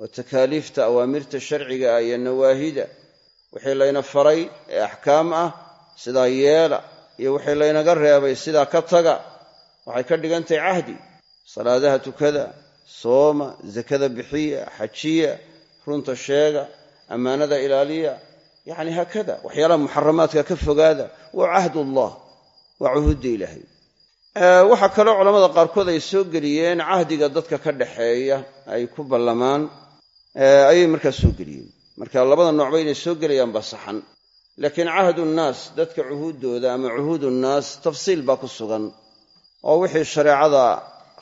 S1: oo takaaliifta awaamirta sharciga ah iyo nawaahida. Wixii layna faray ee axkaam ah sidaa yeela iyo wixii laynaga reebay sidaa ka taga waxay ka dhigantahay cahdi. Salaadaha tukada sooma zakada bixiya xajiya runta sheega ammaanada ilaaliya yacni haakada waxyaalaha muxaramaadka ka fogaada waa cahdullah waa cuhuudda ilaahay. Waxaa kaloo culamada qaarkood ay soo geliyeen cahdiga dadka ka dhaxeeya ay ku ballamaan ayay markaa soo geliyeen. Marka labada noocba inay soo gelayaan baa saxan laakiin cahdu nnaas dadka cuhuuddooda ama cuhuudu nnaas tafsiil baa ku sugan oo wixii shareecada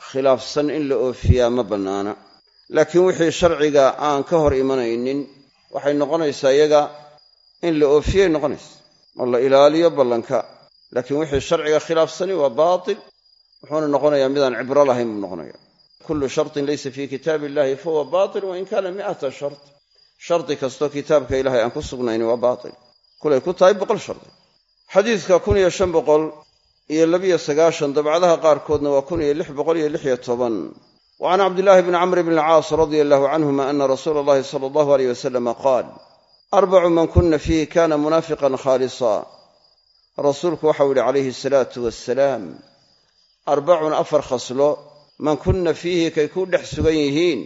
S1: khilaafsan in la oofiyaa ma bannaana. Laakiin wixii sharciga aan ka hor imanaynin waxay noqonaysaa iyaga in la oofiyay noqonaysa oo la ilaaliyo ballanka. Laakiin wixii sharciga khilaafsani waa baatil wuxuuna noqonayaa midaan cibro lahayn buu noqonaya kullu shartin laysa fii kitaabi illahi fahuwa baatil wain kaana mi'ata shart. Shardi kastoo kitaabka ilahay aan ku sugnayn waa baatil kulay ku tahay boqol shardi xadiidka kun iyo shan boqol iyo labiyo sagaashan dabcadaha qaarkoodna waa kun iyo lix boqol iyo lixyo toban. Wa can cabdillaahi bni camr bni alcaas radia allahu canhuma ana rasuula allahi sala allahu aleyh wasalama qaal arbacu man kuna fiihi kana munaafiqan khaalisa. Rasuulku waxau yihi calayhi asalaatu wassalaam arbacun afar khaslo man kunna fiihi kay ku dhex sugan yihiin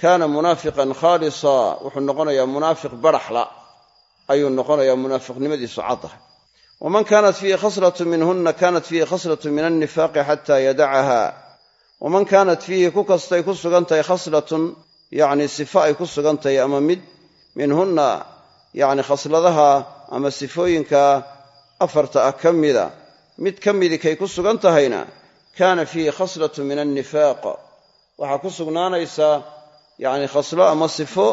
S1: kaana munaafiqan khaalisa. Wuxuu noqonayaa munaafiq baraxla ayuu noqonayaa munaafiqnimadiisu caddahay waman kaanat fiihi khaslatun minhunna kaanat fiihi khaslatun min alnifaaqi xataa yadacaha waman kaanat fiihi ku kastay ku sugan tahay khaslatun yacni sifo ay ku sugan tahay ama mid minhunna yacni khasladaha ama sifooyinka afarta ah ka mida mid ka midii kay ku sugan tahayna kaana fiihi khaslatun min alnifaaq waxaa ku sugnaanaysaa yacni khaslo ama sifo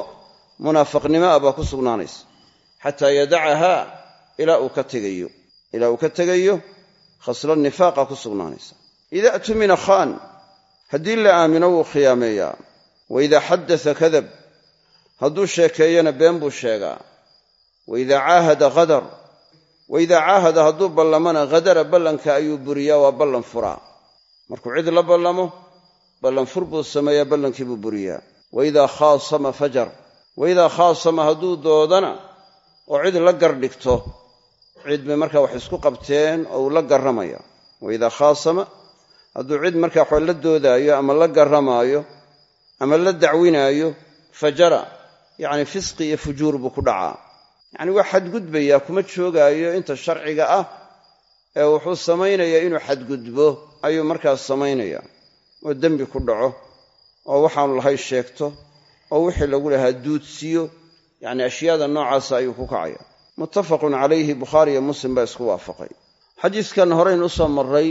S1: munaafiqnimo ah baa ku sugnaanaysa xataa yadacahaa ilaa uu ka tegayo. Ilaa uu ka tegayo khaslo nifaaqa ku sugnaanaysa. Ida tumina khaan haddii la aamino wuu khiyaameeyaa. Wa idaa xaddasa kadab hadduu sheekeeyana been buu sheegaa. Wa idaa caahada qadar wa idaa caahada hadduu ballamana khadara ballanka ayuu buriyaa waa ballan furaa. Markuu cid la ballamo ballan fur buu sameeyaa ballankii buu buriyaa. Wa idaa khaasama fajar wa idaa khaasama hadduu doodana oo cid la gardhigto cid bay markaa wax isku qabteen oo uu la garramaya. Wa khaasama hadduu cid markaa wax la doodaayo ama la garramaayo ama la dacwinaayo fajara yacni fisqi iyo fujuur buu ku dhacaa. Yacni waa xadgudbayaa kuma joogaayo inta sharciga ah ee wuxuu samaynayaa inuu xadgudbo ayuu markaas samaynaya oo dembi ku dhaco oo waxaanu lahay sheegto oo wixii lagu lahaa duudsiyo yacni ashyaada noocaasa ayuu ku kacaya muttafaqun calayhi bukhaari iyo muslim baa isku waafaqay. Xadiiskan horeyn u soo marray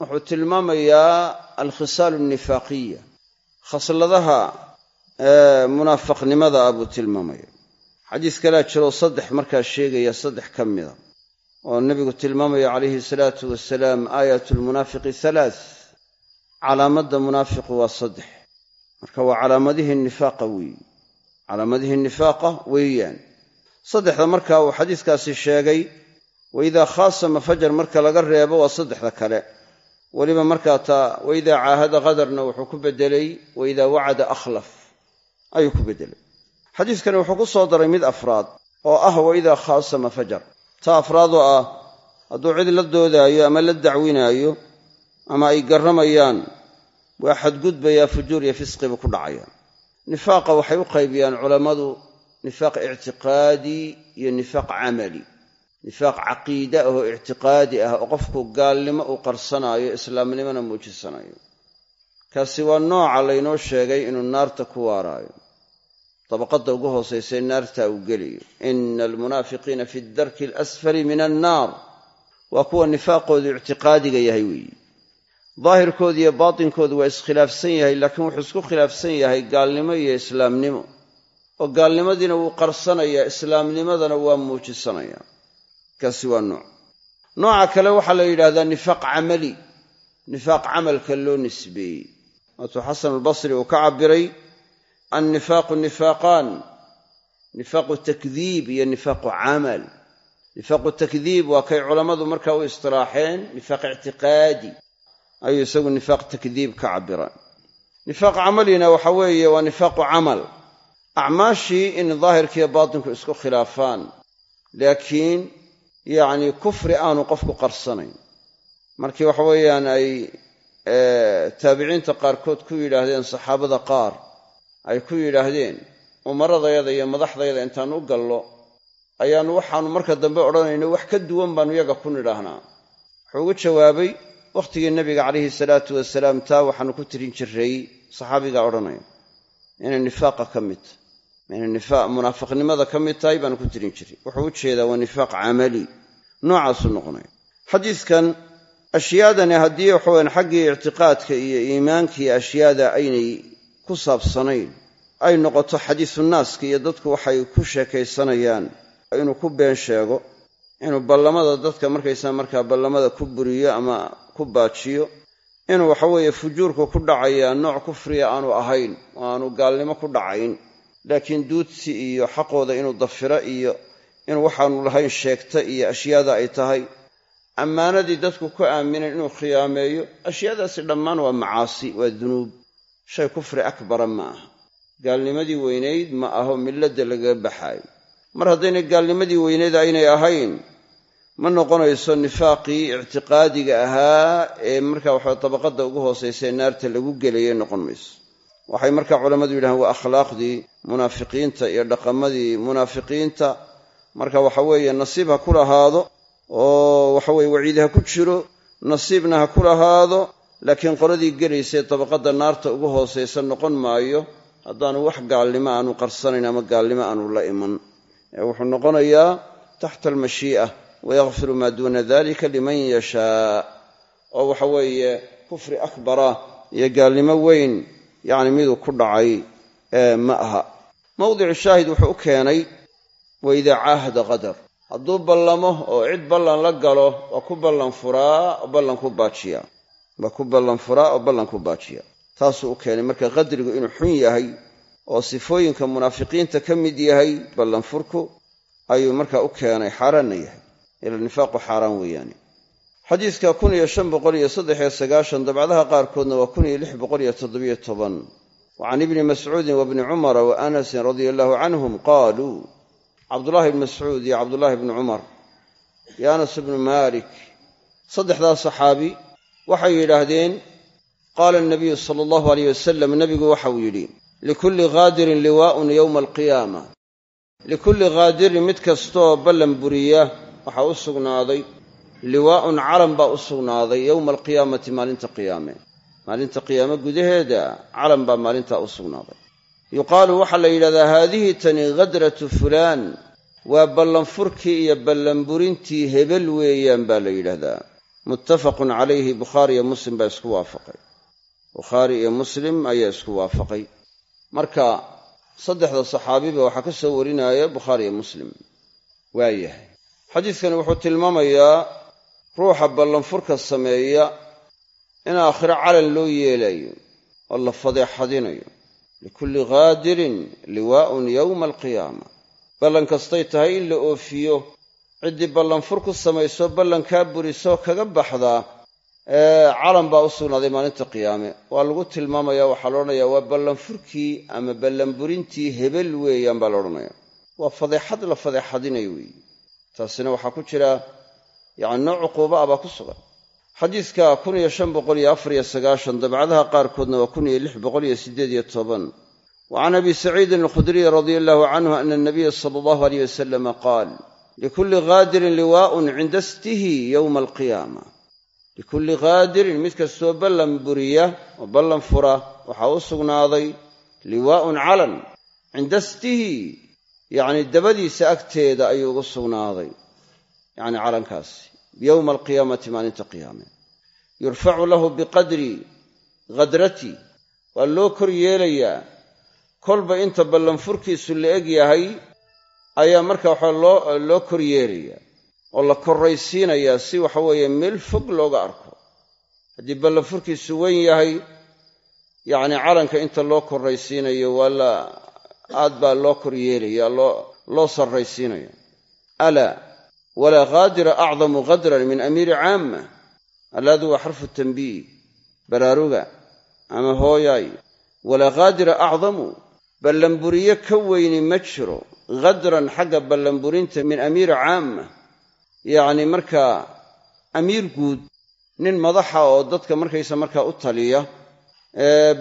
S1: wuxuu tilmaamayaa alkhisaalu alnifaaqiya khasladaha munaafaqnimada ah buu tilmaamaya. Xadiis kalea jiroo saddex markaa sheegaya saddex ka mida oo nebigu tilmaamaya calayhi salaatu wasalaam aayat lmunaafiqi halaath calaamadda munaafiqu waa saddex. Marka waa calaamadihii nifaaqa weeye calaamadihii nifaaqa weeyaan. Saddexda marka uu xadiiskaasi sheegay wa idaa khaasama fajar marka laga reebo waa saddexda kale. Weliba markaa taa wa idaa caahada qadarna wuxuu ku beddelay wa idaa wacada akhlaf ayuu ku beddelay. Xadiiskani wuxuu ku soo daray mid afraad oo ah wa idaa khaasama fajar. Ta afraadoo ah hadduu cid la doodaayo ama la dacwinaayo ama ay garramayaan waa xadgudbayaa fujuur iyo fisqi ku dhacaya nifaaqa waxay u qaybiyaan culammadu nifaaq ictiqaadi iyo nifaaq camali. Nifaaq caqiide ah oo ictiqaadi ah oo qofku gaalnimo uu qarsanaayo islaamnimona muujisanayo. Kaasi waa nooca laynoo sheegay inuu naarta ku waaraayo. Dabaqadda ugu hoosaysae naarta uu gelayo. Ina almunaafiqiina fi darki alasfali min annaar. Waa kuwa nifaaqoodu ictiqaadiga yahay weeye daahirkoodu iyo baatinkoodu waa iskhilaafsan yahay laakiin wuxuu isku khilaafsan yahay gaalnimo iyo islaamnimo. Oo gaalnimadiina wuu qarsanayaa islaamnimadana waa muujisanayaa kaasi waa nooc. Nooca kale waxaa la yidhahdaa nifaaq camali. Nifaaq camalka loo nisbeeyey. Waatuu xasan albasri uu ka cabbiray annifaaqu nifaaqaan. Nifaaqu takdiib iyo nifaaqu camal. Nifaaqu takdiib waa kay culammadu markaa u istilaaxeen nifaaq ictiqaadi ayuu isagu nifaaq takdiib ka cabira nifaaq camalina waxa weeye waa nifaaqu camal. Acmaashii in daahirkiiyo baatinku isku khilaafaan. Laakiin yacni kufri aanu qofku qarsanayn. Markii waxa weeyaan ay taabiciinta qaarkood ku yidhaahdeen saxaabada qaar ay ku yidhaahdeen umaradayada iyo madaxdayada intaan u gallo ayaannu waxaannu marka dambe odhanayno wax ka duwan baannu yaga ku nidhaahnaa. Wuxuu ugu jawaabay wakhtigii nebiga calayhi salaatu wasalaam taa waxaannu ku tirin jirray saxaabigaa odhanaya inay nifaaqa ka mid tahay inay nifaaq munaafiqnimada ka mid tahay baanu ku tirin jiray. Wuxuu u jeedaa waa nifaaq camali noocaasuu noqonaya xadiiskan ashyaadani haddii waxaweyan xaggii ictiqaadka iyo iimaankii ashyaada aynay ku saabsanayn ay noqoto xadiisunaaska iyo dadku waxay ku sheekaysanayaan inuu ku been sheego inuu ballamada dadka markaysaa markaa ballamada ku buriyo ama ku baajiyo inuu waxaweeye fujuurku ku dhacayaa nooc kufriya aanu ahayn oo aanu gaalnimo ku dhacayn. Laakiin duudsi iyo xaqooda inuu dafiro iyo inuu waxaanu lahayn sheegta iyo ashyaada ay tahay. Ammaanadii dadku ku aaminen inuu khiyaameeyo ashyaadaasi dhammaan waa macaasi waa dunuub. Shay kufri akbara ma aha. Gaalnimadii weynayd ma aho milladda lagaga baxaayo mar haddaynay gaalnimadii weynayd aynay ahayn ma noqonayso nifaaqii ictiqaadiga ahaa ee markaa waxa tabaqadda ugu hoosaysae naarta lagu gelayay noqon mayso. Waxay markaa culammadu yidhahaan waa akhlaaqdii munaafiqiinta iyo dhaqamadii munaafiqiinta. Marka waxa weeye nasiib ha ku lahaado oo waxaweye waciid ha ku jiro nasiibna ha ku lahaado laakiin qoladii gelaysay tabaqadda naarta ugu hoosaysa noqon maayo haddaanu wax gaalnimo aanu qarsanayn ama gaalnimo aanu la iman. Wuxuu noqonayaa taxta almashii'a wayakfiru maa duuna dalika liman yashaa oo waxa weeye kufri akbara iyo gaalnimo weyn yacni miduu ku dhacay ma aha mawdicu shaahid wuxuu u keenay wa idaa caahada qadar hadduu ballamo oo cid ballan la galo waa ku ballan furaa oo ballan ku baajiyaa baa ku ballan furaa oo ballan ku baajiya taasuu u keenay marka qadrigu inuu xun yahay oo sifooyinka munaafiqiinta ka mid yahay ballanfurku ayuu markaa u xaaraanna yahay ila nifaaqu xaaraan weeyaane xadiidka kun iyo shan boqol iyo saddex iyo sagaashan dabcdaha qaarkoodna waa kun iyo lix boqol iyo toddobiyo toban. Wa can ibni mascuudin wa bni cumara wa anasin radia allahu canhum qaaluu cabdullahi ibni mascuud iyo cabdullaahi bni cumar iyo anas ibnu maalik saddexdaas saxaabi waxay yidhaahdeen qaala nabiyu sala allahu aleyh wasalam nebigu waxau yidhi likulli haadirin liwaa'un yowma alqiyaama likulli haadirin mid kastooo ballan buriya waxaa u sugnaaday liwaa'un calan baa u sugnaaday yowma alqiyaamati maalinta qiyaame. Maalinta qiyaame gudaheeda calan baa maalintaa u sugnaaday. Yuqaalu waxaa la yidhahdaa haadihi tani hadratu fulaan waa ballanfurkii iyo ballanburintii hebel weeyaan baa la yidhaahdaa muttafaqun calayhi bukhaari iyo muslim baa isku waafaqay. Bukhaari iyo muslim ayaa isku waafaqay. Marka saddexda saxaabiba waxaa ka soo warinaya bukhaari iyo muslim. Waayahay xadiidkani wuxuu tilmaamayaa ruuxa ballanfurka sameeya in aakhiro calan loo yeelayo oo la fadeexadinayo. Likulli haadirin liwaa'un yowma alqiyaama. Ballan kastay tahay in la oofiyo ciddii ballanfur ku samayso ballankaa buriso kaga baxdaa calan baa u sugnaaday maalinta qiyaame. Waa lagu tilmaamaya waxaa la odhanaya waa ballanfurkii ama ballanburintii hebel weeyaan baa la odhanaya waa fadeexad la fadeexadinayo weeye taasina waxaa ku jira yacni nooc cuquuba ah baa ku sugan. Xadiidka kun iyo shan boqol iyo afar iyo sagaashan dabcadaha qaarkoodna waa kun iyo lix boqol iyo siddeed iyo toban. Wa can abi saciidin alkhudriy radia allahu canhu ana anabiya sala allahu aleyh wasalama qaal likulli haadirin liwaa'un cinda stihi yowma alqiyaama. Likulli haadirin mid kastoo ballan buriya oo ballan fura waxaa u sugnaaday liwaa'un calan cinda stihi yacni dabadiisa agteeda ayuu ugu sugnaaday. Yacni calankaasi. Yowma alqiyaamati maalinta qiyaame. Yurfacu lahu biqadri hadrati waa loo kor yeelayaa. Kolba inta ballanfurkiisu la eg yahay ayaa marka waxaa loo kor yeelayaa. Oo la korraysiinayaa si waxa weeye meel fog looga arko. Haddii ballanfurkiisu weyn yahay yacni calanka inta loo korraysiinayo waa la aad baa loo kor yeelaya loo sarraysiinaya alaa walaa haadira acdamu khadran min amiiri caama alaadu waa xarfu tanbiih baraaruga ama hooyaay. Walaa haadira acdamu ballanburiye ka weyni ma jiro. Khadran xagga ballanburinta min amiiri caama yacni markaa amiir guud nin madaxa oo dadka markaysa markaa u taliya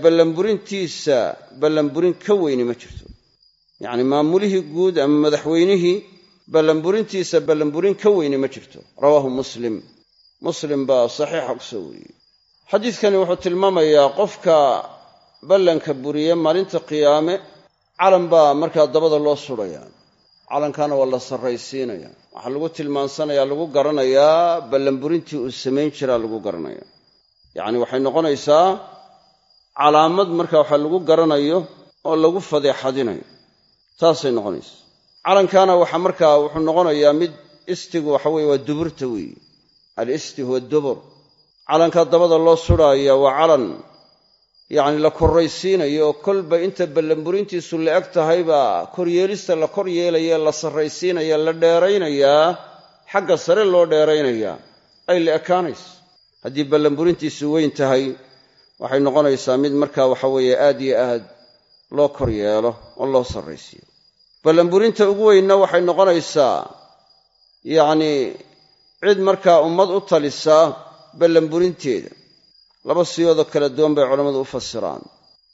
S1: ballanburintiisa ballanburin ka weyni ma jirto yacni maamulihii guud ama madaxweynihii ballanburintiisa ballanburin ka weyni ma jirto. Rawaahu muslim. Muslim baa saxiixa ku soo wariyey xadiidkani wuxuu tilmaamayaa qofka ballanka buriye maalinta qiyaame calan baa markaa dabada loo sudhaya calankaana waa la sarraysiinaya waxaa lagu tilmaansanaya lagu garanayaa ballanburintii uu samayn jiraa lagu garanaya yacni waxay noqonaysaa calaamad marka waxa lagu garanayo oo lagu fadeexadinayo taasay noqonaysa. Calankaana waxa markaa wuxuu noqonayaa mid istigu waxa weye waa duburta weeye. Alisti huwa dubur. Calankaa dabada loo sudhaaya waa calan. Yacni la korraysiinayo oo kolba inta ballanburintiisu la eg tahaybaa koryeelista la kor yeelaya la sarraysiinaya la dheeraynayaa xagga sare loo dheeraynayaa ay la ekaanayso haddii ballanburintiisu weyn tahay waxay noqonaysaa mid markaa waxa weeye aad yo aad loo kor yeelo oo loo sarraysiiyo ballanburinta ugu weynna waxay noqonaysaa yacnii cid markaa ummad u talisaa ballanburinteeda. Laba siyoodoo kala duwan bay culammadu u fasiraan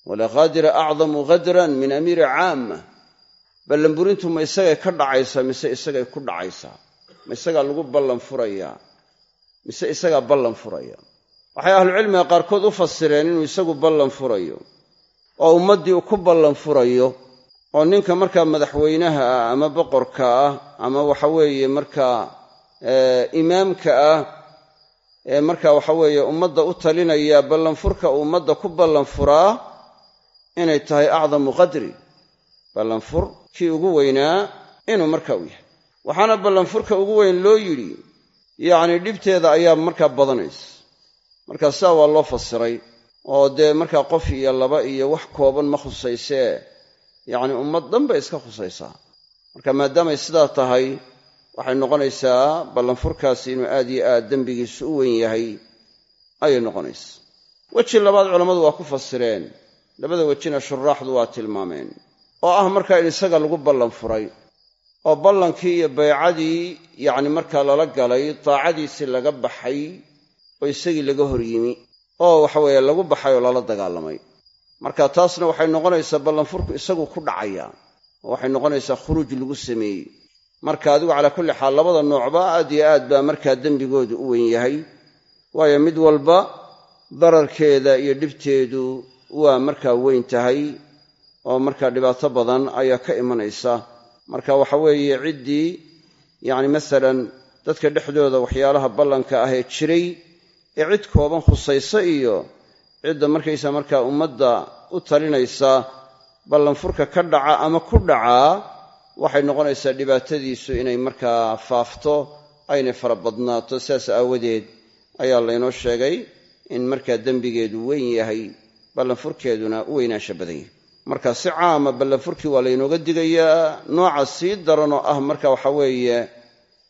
S1: walaa qaadira acdamu khadran min amiiri caama ballanburintu ma isagay ka dhacaysaa mise isagay ku dhacaysaa? Ma isagaa lagu ballan furayaa? Mise isagaa ballan furaya waxay ahlucilmiga qaarkood u fasireen inuu isagu ballan furayo oo ummaddii uu ku ballan furayo oo ninka markaa madaxweynaha ah ama boqorka ah ama waxa weeye markaa imaamka ah ee marka waxa weeye ummadda u talinaya ballanfurka uu ummadda ku ballanfuraa inay tahay acdamu qadri. Ballanfur kii ugu weynaa inuu marka u yahay. Waxaana ballanfurka ugu weyn loo yidhi yacni dhibteeda ayaa markaa badanaysa. Markaa sidaa waa loo fasiray oo dee markaa qof iyo laba iyo wax kooban ma khusaysee yacni ummad dhan bay iska khusaysaa. Marka maadaamay sidaa tahay waxay noqonaysaa ballanfurkaasi inuu aad iyo aad dembigiisu u weyn yahay ayay noqonaysaa. Weji labaad culammadu waa ku fasireen. Labada wejina shuraaxdu waa tilmaameen. Oo ah markaa in isaga lagu ballan furay oo ballankii iyo baycadii yacni markaa lala galay daacadiisii laga baxay oo isagii laga hor yimi oo waxaweeye lagu baxay oo lala dagaalamay marka taasna waxay noqonaysaa ballanfurku isagu ku dhacaya oo waxay noqonaysaa khuruuj lagu sameeyey. Marka adigu calaa kulli xaal labada noocba aad iyo aad baa markaa dembigoodu u weyn yahay. Waayo mid walba dararkeeda iyo dhibteedu waa markaa weyn tahay oo markaa dhibaato badan ayaa ka imanaysa. Marka waxa weeye ciddii yacni masalan dadka dhexdooda waxyaalaha ballanka ah ee jiray ee cid kooban khusaysa iyo cidda markaysa markaa ummadda u talinaysa ballanfurka ka dhaca ama ku dhacaa waxay noqonaysaa dhibaatadiisu inay markaa faafto aynay fara badnaato. Sidaas aawadeed ayaa laynoo sheegay in markaa dembigeedu weyn yahay ballanfurkeeduna u weynaansha badan yahay. Marka si caama ballanfurkii waa laynooga digayaa nooca sii daran oo ah marka waxa weeye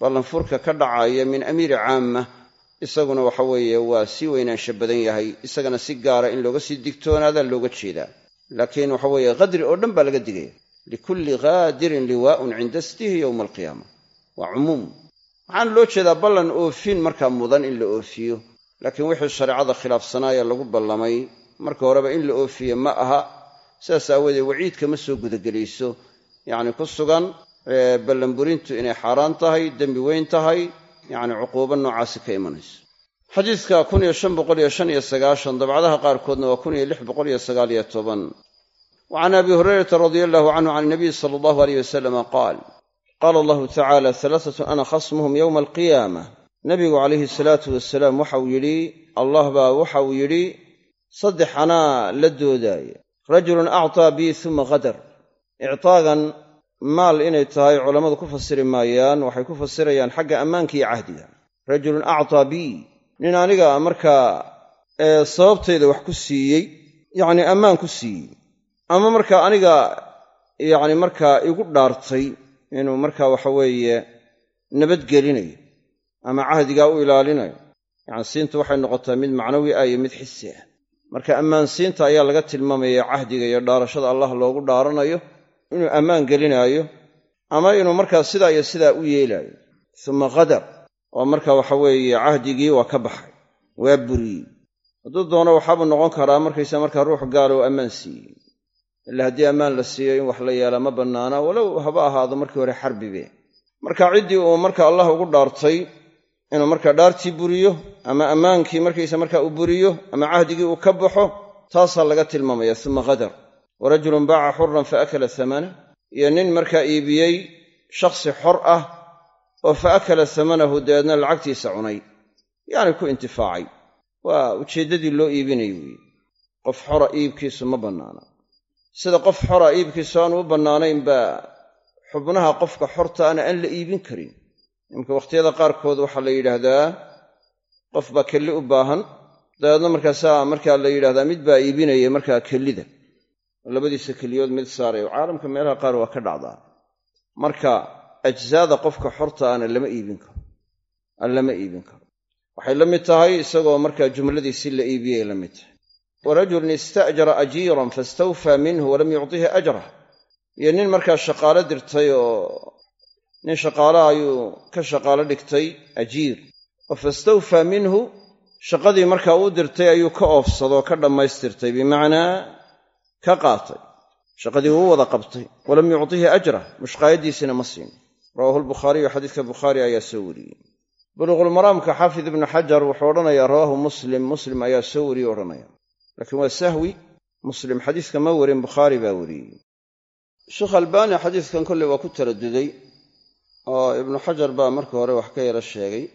S1: ballanfurka ka dhacaya min amiiri caama isaguna waxa weeye waa sii weynaansha badan yahay isagana si gaara in looga sii digtoonaadaa looga jeedaa laakiin waxa weeye qadri oo dhan baa laga digaya likulli qaadirin liwaa'un cinda stihi yowma alqiyaama. Waa cumuum. Waxaana loo jeedaa ballan oofin markaa mudan in la oofiyo. Laakiin wixii shareecada khilaafsanaaya lagu ballamay marka horeba in la oofiye ma aha. Sidaas aawoodee waciidka ma soo gudagelayso. Yacni ku sugan ballanburintu inay xaaraan tahay dembi weyn tahay yacni cuquubo noocaasi ka imanayso. Xadiidka kun iyo shan boqol iyo shan iyo sagaashan dabcadaha qaarkoodna waa kun iyo lix boqol iyo sagaal iyo toban. Wa can abi hurayrata radia allahu canhu can inabiy sala allahu aleyh wasalama qaal qaala allahu tacala halaatatun ana khasmuhum yowma alqiyaama. Nabigu calayhi salaatu wasalaam waxauu yidhi allah baa waxauu yidhi saddex anaa la doodaaya rajulun actaa bii uma qadar maal inay tahay culammadu ku fasiri maayaan waxay ku fasirayaan xagga ammaanka iyo cahdiga. Rajulun actaa bii nin aniga markaa sababtayda wax ku siiyey yacni ammaan ku siiyey. Ama markaa aniga yacni markaa igu dhaartay inuu markaa waxa weeye nabadgelinayo ama cahdigaa u ilaalinayo. Yacni siintu waxay noqotaa mid macnawi ah iyo mid xisi ah. Marka ammaansiinta ayaa laga tilmaamaya cahdiga iyo dhaarashada allah loogu dhaaranayo inuu ammaan gelinaayo ama inuu markaa sidaa iyo sidaa u yeelaayo. Uma qadar oo marka waxa weeye cahdigii waa ka baxay waa buriyey. Hadduu doono waxaabuu noqon karaa markaysa markaa ruux gaala oo ammaan siiyey. Ila haddii ammaan la siiyo in wax la yeelaa ma bannaana walow haba ahaado markii hore xarbibe marka ciddii uu marka allah ugu dhaartay inuu markaa dhaartii buriyo ama ammaankii markaysa markaa uu buriyo ama cahdigii uu ka baxo taasaa laga tilmaamaya. Uma qadar wa rajulun baaca xuran fa akala hamana iyo nin markaa iibiyey shakhsi xor ah oo fa akala hamanahu dabeedna lacagtiisa cunay. Yacni ku intifaacay. Waa ujeeddadii loo iibinayo weeye. Qof xora iibkiisu ma bannaana. Sida qof xora iibkiisu aanu u bannaanayn baa xubnaha qofka xortaana aan la iibin karin. Imka wakhtiyada qaarkood waxaa la yidhaahdaa qof baa kelli u baahan. Dabeedna markaasaa markaa la yidhahdaa mid baa iibinaya markaa kellida labadiisa keliyood mid saaray caalamka meelaha qaar waa ka dhacdaa. Marka ajsaada qofka xortaana lama iibin karo. Aan lama iibin karo. Waxay la mid tahay isagoo markaa jumladiisi la iibiyay la mid tahay. Wa rajulun ista'jara ajiiran fastawfaa minhu walam yuctihi ajrah iyo nin markaa shaqaalo dirtay oo nin shaqaalo ayuu ka shaqaalo dhigtay ajiir. Oo fastawfaa minhu shaqadii markaa uu dirtay ayuu ka oofsadoo ka dhammaystirtay. Bimacnaa ka qaatay. Shaqadii wuu wada qabtay. Walam yuctihi ajrah mushqaayaddiisina ma siin. Rawahu lbukhaariyu xadiiska bukhaari ayaa soo wariyey. Buluuqulmaraamka xaafid ibnu xajar wuxuu odhanayaa rawaahu muslim. Muslim ayaa soo wariyey odhanaya. Laakiin waa sahwi. Muslim xadiiska ma warin bukhaari baa wariyey. Sheekh albaani xadiiskan kolley waa ku taraduday oo ibnu xajar baa marka hore wax ka yara sheegay.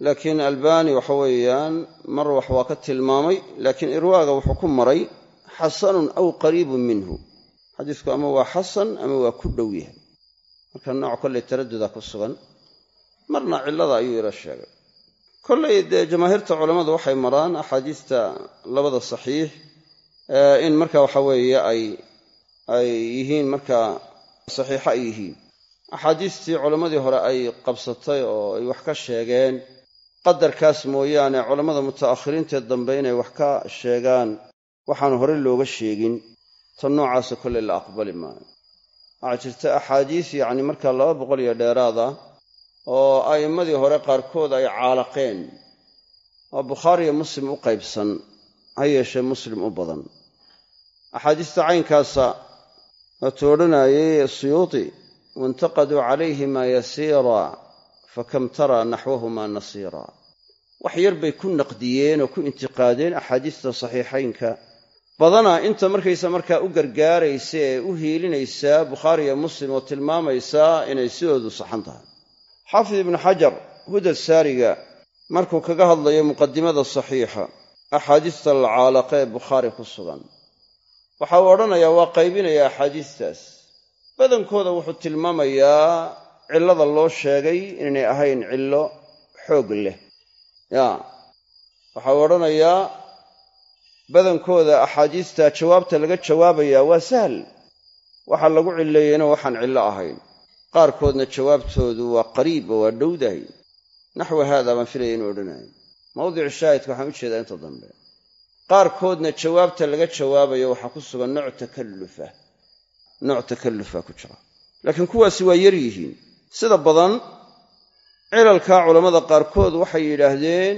S1: Laakiin albaani waxa mar wax waa ka tilmaamay laakiin irwaaga ku maray xasanun aw qariibun minhu. Xadiisku ama waa xasan ama waa ku dhow yahay. Marka nooc kolley taraduda ku sugan marna cillada ayuu ila sheegay. Kollay dee jamaahiirta culammadu waxay maraan axaadiista labada saxiix in marka waxa weeye ay ay yihiin markaa saxiixo ay yihiin. Axaadiistii culammadii hore ay qabsatay oo ay wax ka sheegeen qadarkaas mooyaane culammada muta'akhiriintee dambe inay wax ka sheegaan waxaan hore looga sheegin tan noocaasa kolley la aqbali maayo. Waxaa jirta axaadiis yacni markaa laba boqol iyo dheeraad ah oo a'immadii hore qaarkood ay caalaqeen oo bukhaariyo muslim u qaybsan ha yeeshee muslim u badan. Axaadiista caynkaasa waatuu odhanaayey suyuuti waintaqaduu calayhima yasiira fakam taraa naxwahumaa nasiira. Wax yar bay ku naqdiyeen oo ku intiqaadeen axaadiista saxiixaynka badanaa inta markaysa markaa u gargaaraysa ee u hiilinaysaa bukhaariyo muslim oo tilmaamaysaa inay sidoodu saxan tahay. Xaafid ibnu xajar huda saariga markuu kaga hadlayo muqadimada saxiixa axaadiista lacaalaqa ee bukhaari ku sugan. Waxa uu odhanayaa waa qaybinaya axaadiistaas. Badankooda wuxuu tilmaamayaa cillada loo sheegay inaynay ahayn cillo xoog leh. Ya waxa uu odhanayaa badankooda axaadiista jawaabta laga jawaabayaa waa sahl waxa lagu cilleeyeyna waxaan cillo ahayn. Qaarkoodna jawaabtoodu waa qariib oo waa dhowdahay. Naxwi haada baan filaya inuu odhanayo. Mawdicu shaahidka waxaan u jeedaa inta dambe. Qaarkoodna jawaabta laga jawaabayo waxaa ku sugan nooc takallufa nooc takallufa ku jira. Laakiin kuwaasi waa yar yihiin. Sida badan cilalkaa culammada qaarkood waxay yidhaahdeen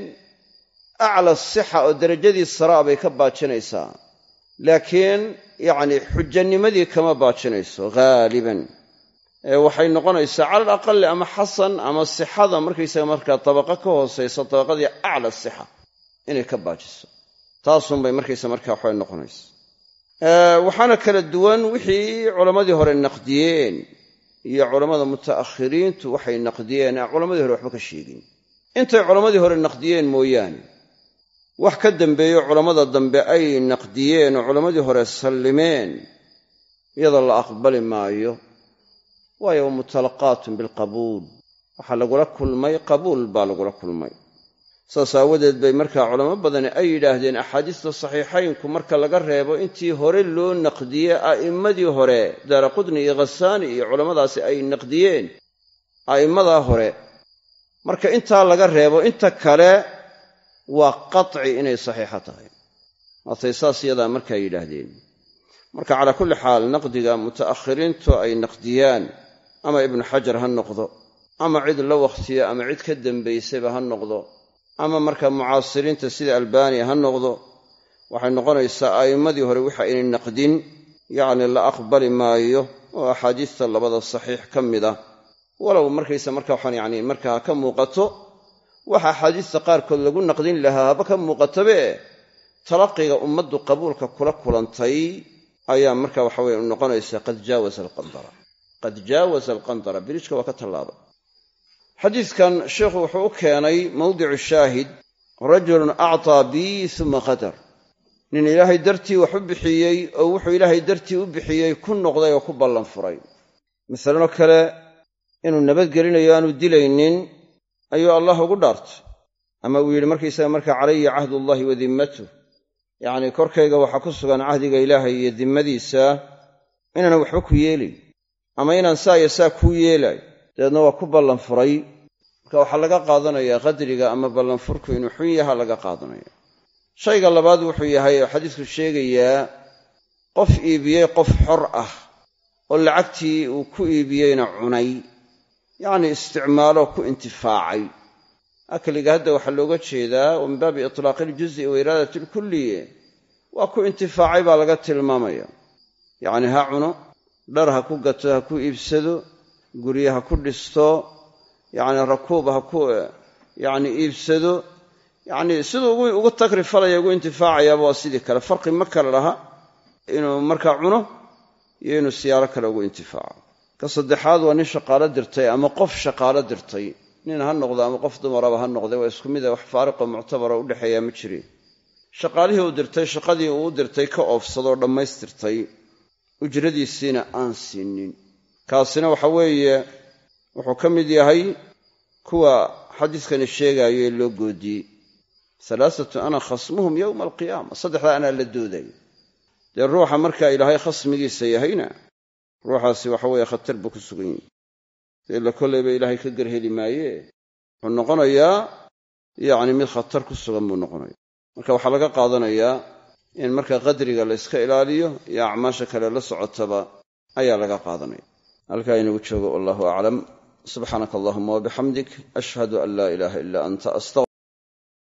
S1: acla sixa oo derajadii saraa bay ka baajinaysaa laakiin yacni xujanimadii kama baajinayso haaliban waxay noqonaysaa cala alaqali ama xasan ama sixada markaysaga markaa tabaqo ka hoosaysa tabaqadii acla sixa inay ka baajiso taasunbay markaysa markaa waxay noqonaysa waxaana kala duwan wixii culammadii hore naqdiyeen iyo culammada muta'akhiriintu waxay naqdiyeen aan culammadii hore waxba ka sheegin intay culammadii hore naqdiyeen mooyaane wax ka dambeeyo culammada dambe ay naqdiyeen oo culammadii hore sallimeen iyadoo la aqbali maayo. Waayo wa mutalaqaatun bilqabuul waxaa lagula kulmay qabuul baa lagula kulmay. Saas aawadeed bay markaa culamo badani ay yidhaahdeen axaadiista saxiixaynku marka laga reebo intii hore loo naqdiyey a'immadii hore. Daara qudni iyo khasaani iyo culammadaasi ay naqdiyeen a'immadaa hore. Marka intaa laga reebo inta kale waa qaci inay saxiixo tahay. Waatay saas yadaa markaa yidhaahdeen. Marka calaa kulli xaal naqdiga muta'akhiriintu ay naqdiyaan ama ibnu xajar ha noqdo ama cid la wakhtiya ama cid ka dambaysayba ha noqdo ama marka mucaasiriinta sida albaaniya ha noqdo waxay noqonaysaa a'immadii hore waxa aynay naqdin yacni la aqbali maayo oo axaadiista labada saxiix ka mid ah. Walow markaysa marka waxaan yacni markaa ka muuqato waxa axaadiista qaarkood lagu naqdin lahaa haba ka muuqatabe talaqiga ummaddu qabuulka kula kulantay ayaa marka waxa weye noqonaysa qad jaawaza alqandara qad jaawaza alqandara birijka waa ka tallaabay. Xadiidkan sheikhu wuxuu u keenay mawdicu shaahid rajulun actaa bii uma qadar. Nin ilaahay dartii wax u bixiyey oo wuxuu ilaahay dartii u bixiyey ku noqday oo ku ballan furay. Masalanoo kale inuu nabadgelinayo aanu dilaynin ayuu allah ugu dhaartay. Ama uu yidhi markaysaga markaa calaya cahdullahi wa dimmatuh. Yacnii korkayga waxaa ku sugan cahdiga ilaahay iyo dimmadiisa inaanan waxba ku yeelin. Ama inaan saa iyo saa kuu yeelay dabeedna waa ku ballan furay marka waxaa laga qaadanayaa qadriga ama ballanfurku inuu xun yaha laga qaadanaya shayga labaad wuxuu yahay oo xadiisku sheegayaa qof iibiyey qof xor ah oo lacagtii uu ku iibiyeyna cunay yacnii isticmaaloo ku intifaacay. Akliga hadda waxaa looga jeedaa wa min baabi itlaaqi iljuzi wa iraadati ilkulliye waa ku intifaacay baa laga tilmaamaya. Yacni ha cuno dhar ha ku gato ha ku iibsado gurye ha ku dhisto yacni rakuub ha ku yacni iibsado. Yacnii siduu ugu takri falaya ugu intifaacayaaba waa sidii kale. Farqi ma kale laha inuu markaa cuno iyo inuu siyaaro kale ugu intifaaco ka saddexaad waa nin shaqaalo dirtay ama qof shaqaalo dirtay. Nin ha noqdo ama qof dumaraba ha noqday waa isku mida wax faariqo muctabara u dhexeeyaa ma jirin shaqaalihii uu dirtay shaqadii uu dirtay ka oofsadoo dhammaystirtay. Ujradiisiina aan siinin. Kaasina waxa weeye wuxuu ka mid yahay kuwa xadiiskani sheegaayo ee loo goodiyey. Alaasatu ana khasmuhum yowma alqiyaama saddexdaa anaa la doodayo dee ruuxa markaa ilaahay khasmigiisa yahayna ruuxaasi waxa weeye khatar buu ku sugan yahi dee ila kollayba ilaahay ka garheli maayee? Wuxuu noqonayaa yacni mid khatar ku sugan buu noqonaya marka waxaa laga qaadanayaa in marka qadriga la yska ilaaliyo iyo acmaasha kale la socotaba ayaa laga qaadanaya. Halkaa inagu joogo wallahu aclam subxaanaka allahuma wabixamdik ashhadu an laa ilaaha ila anta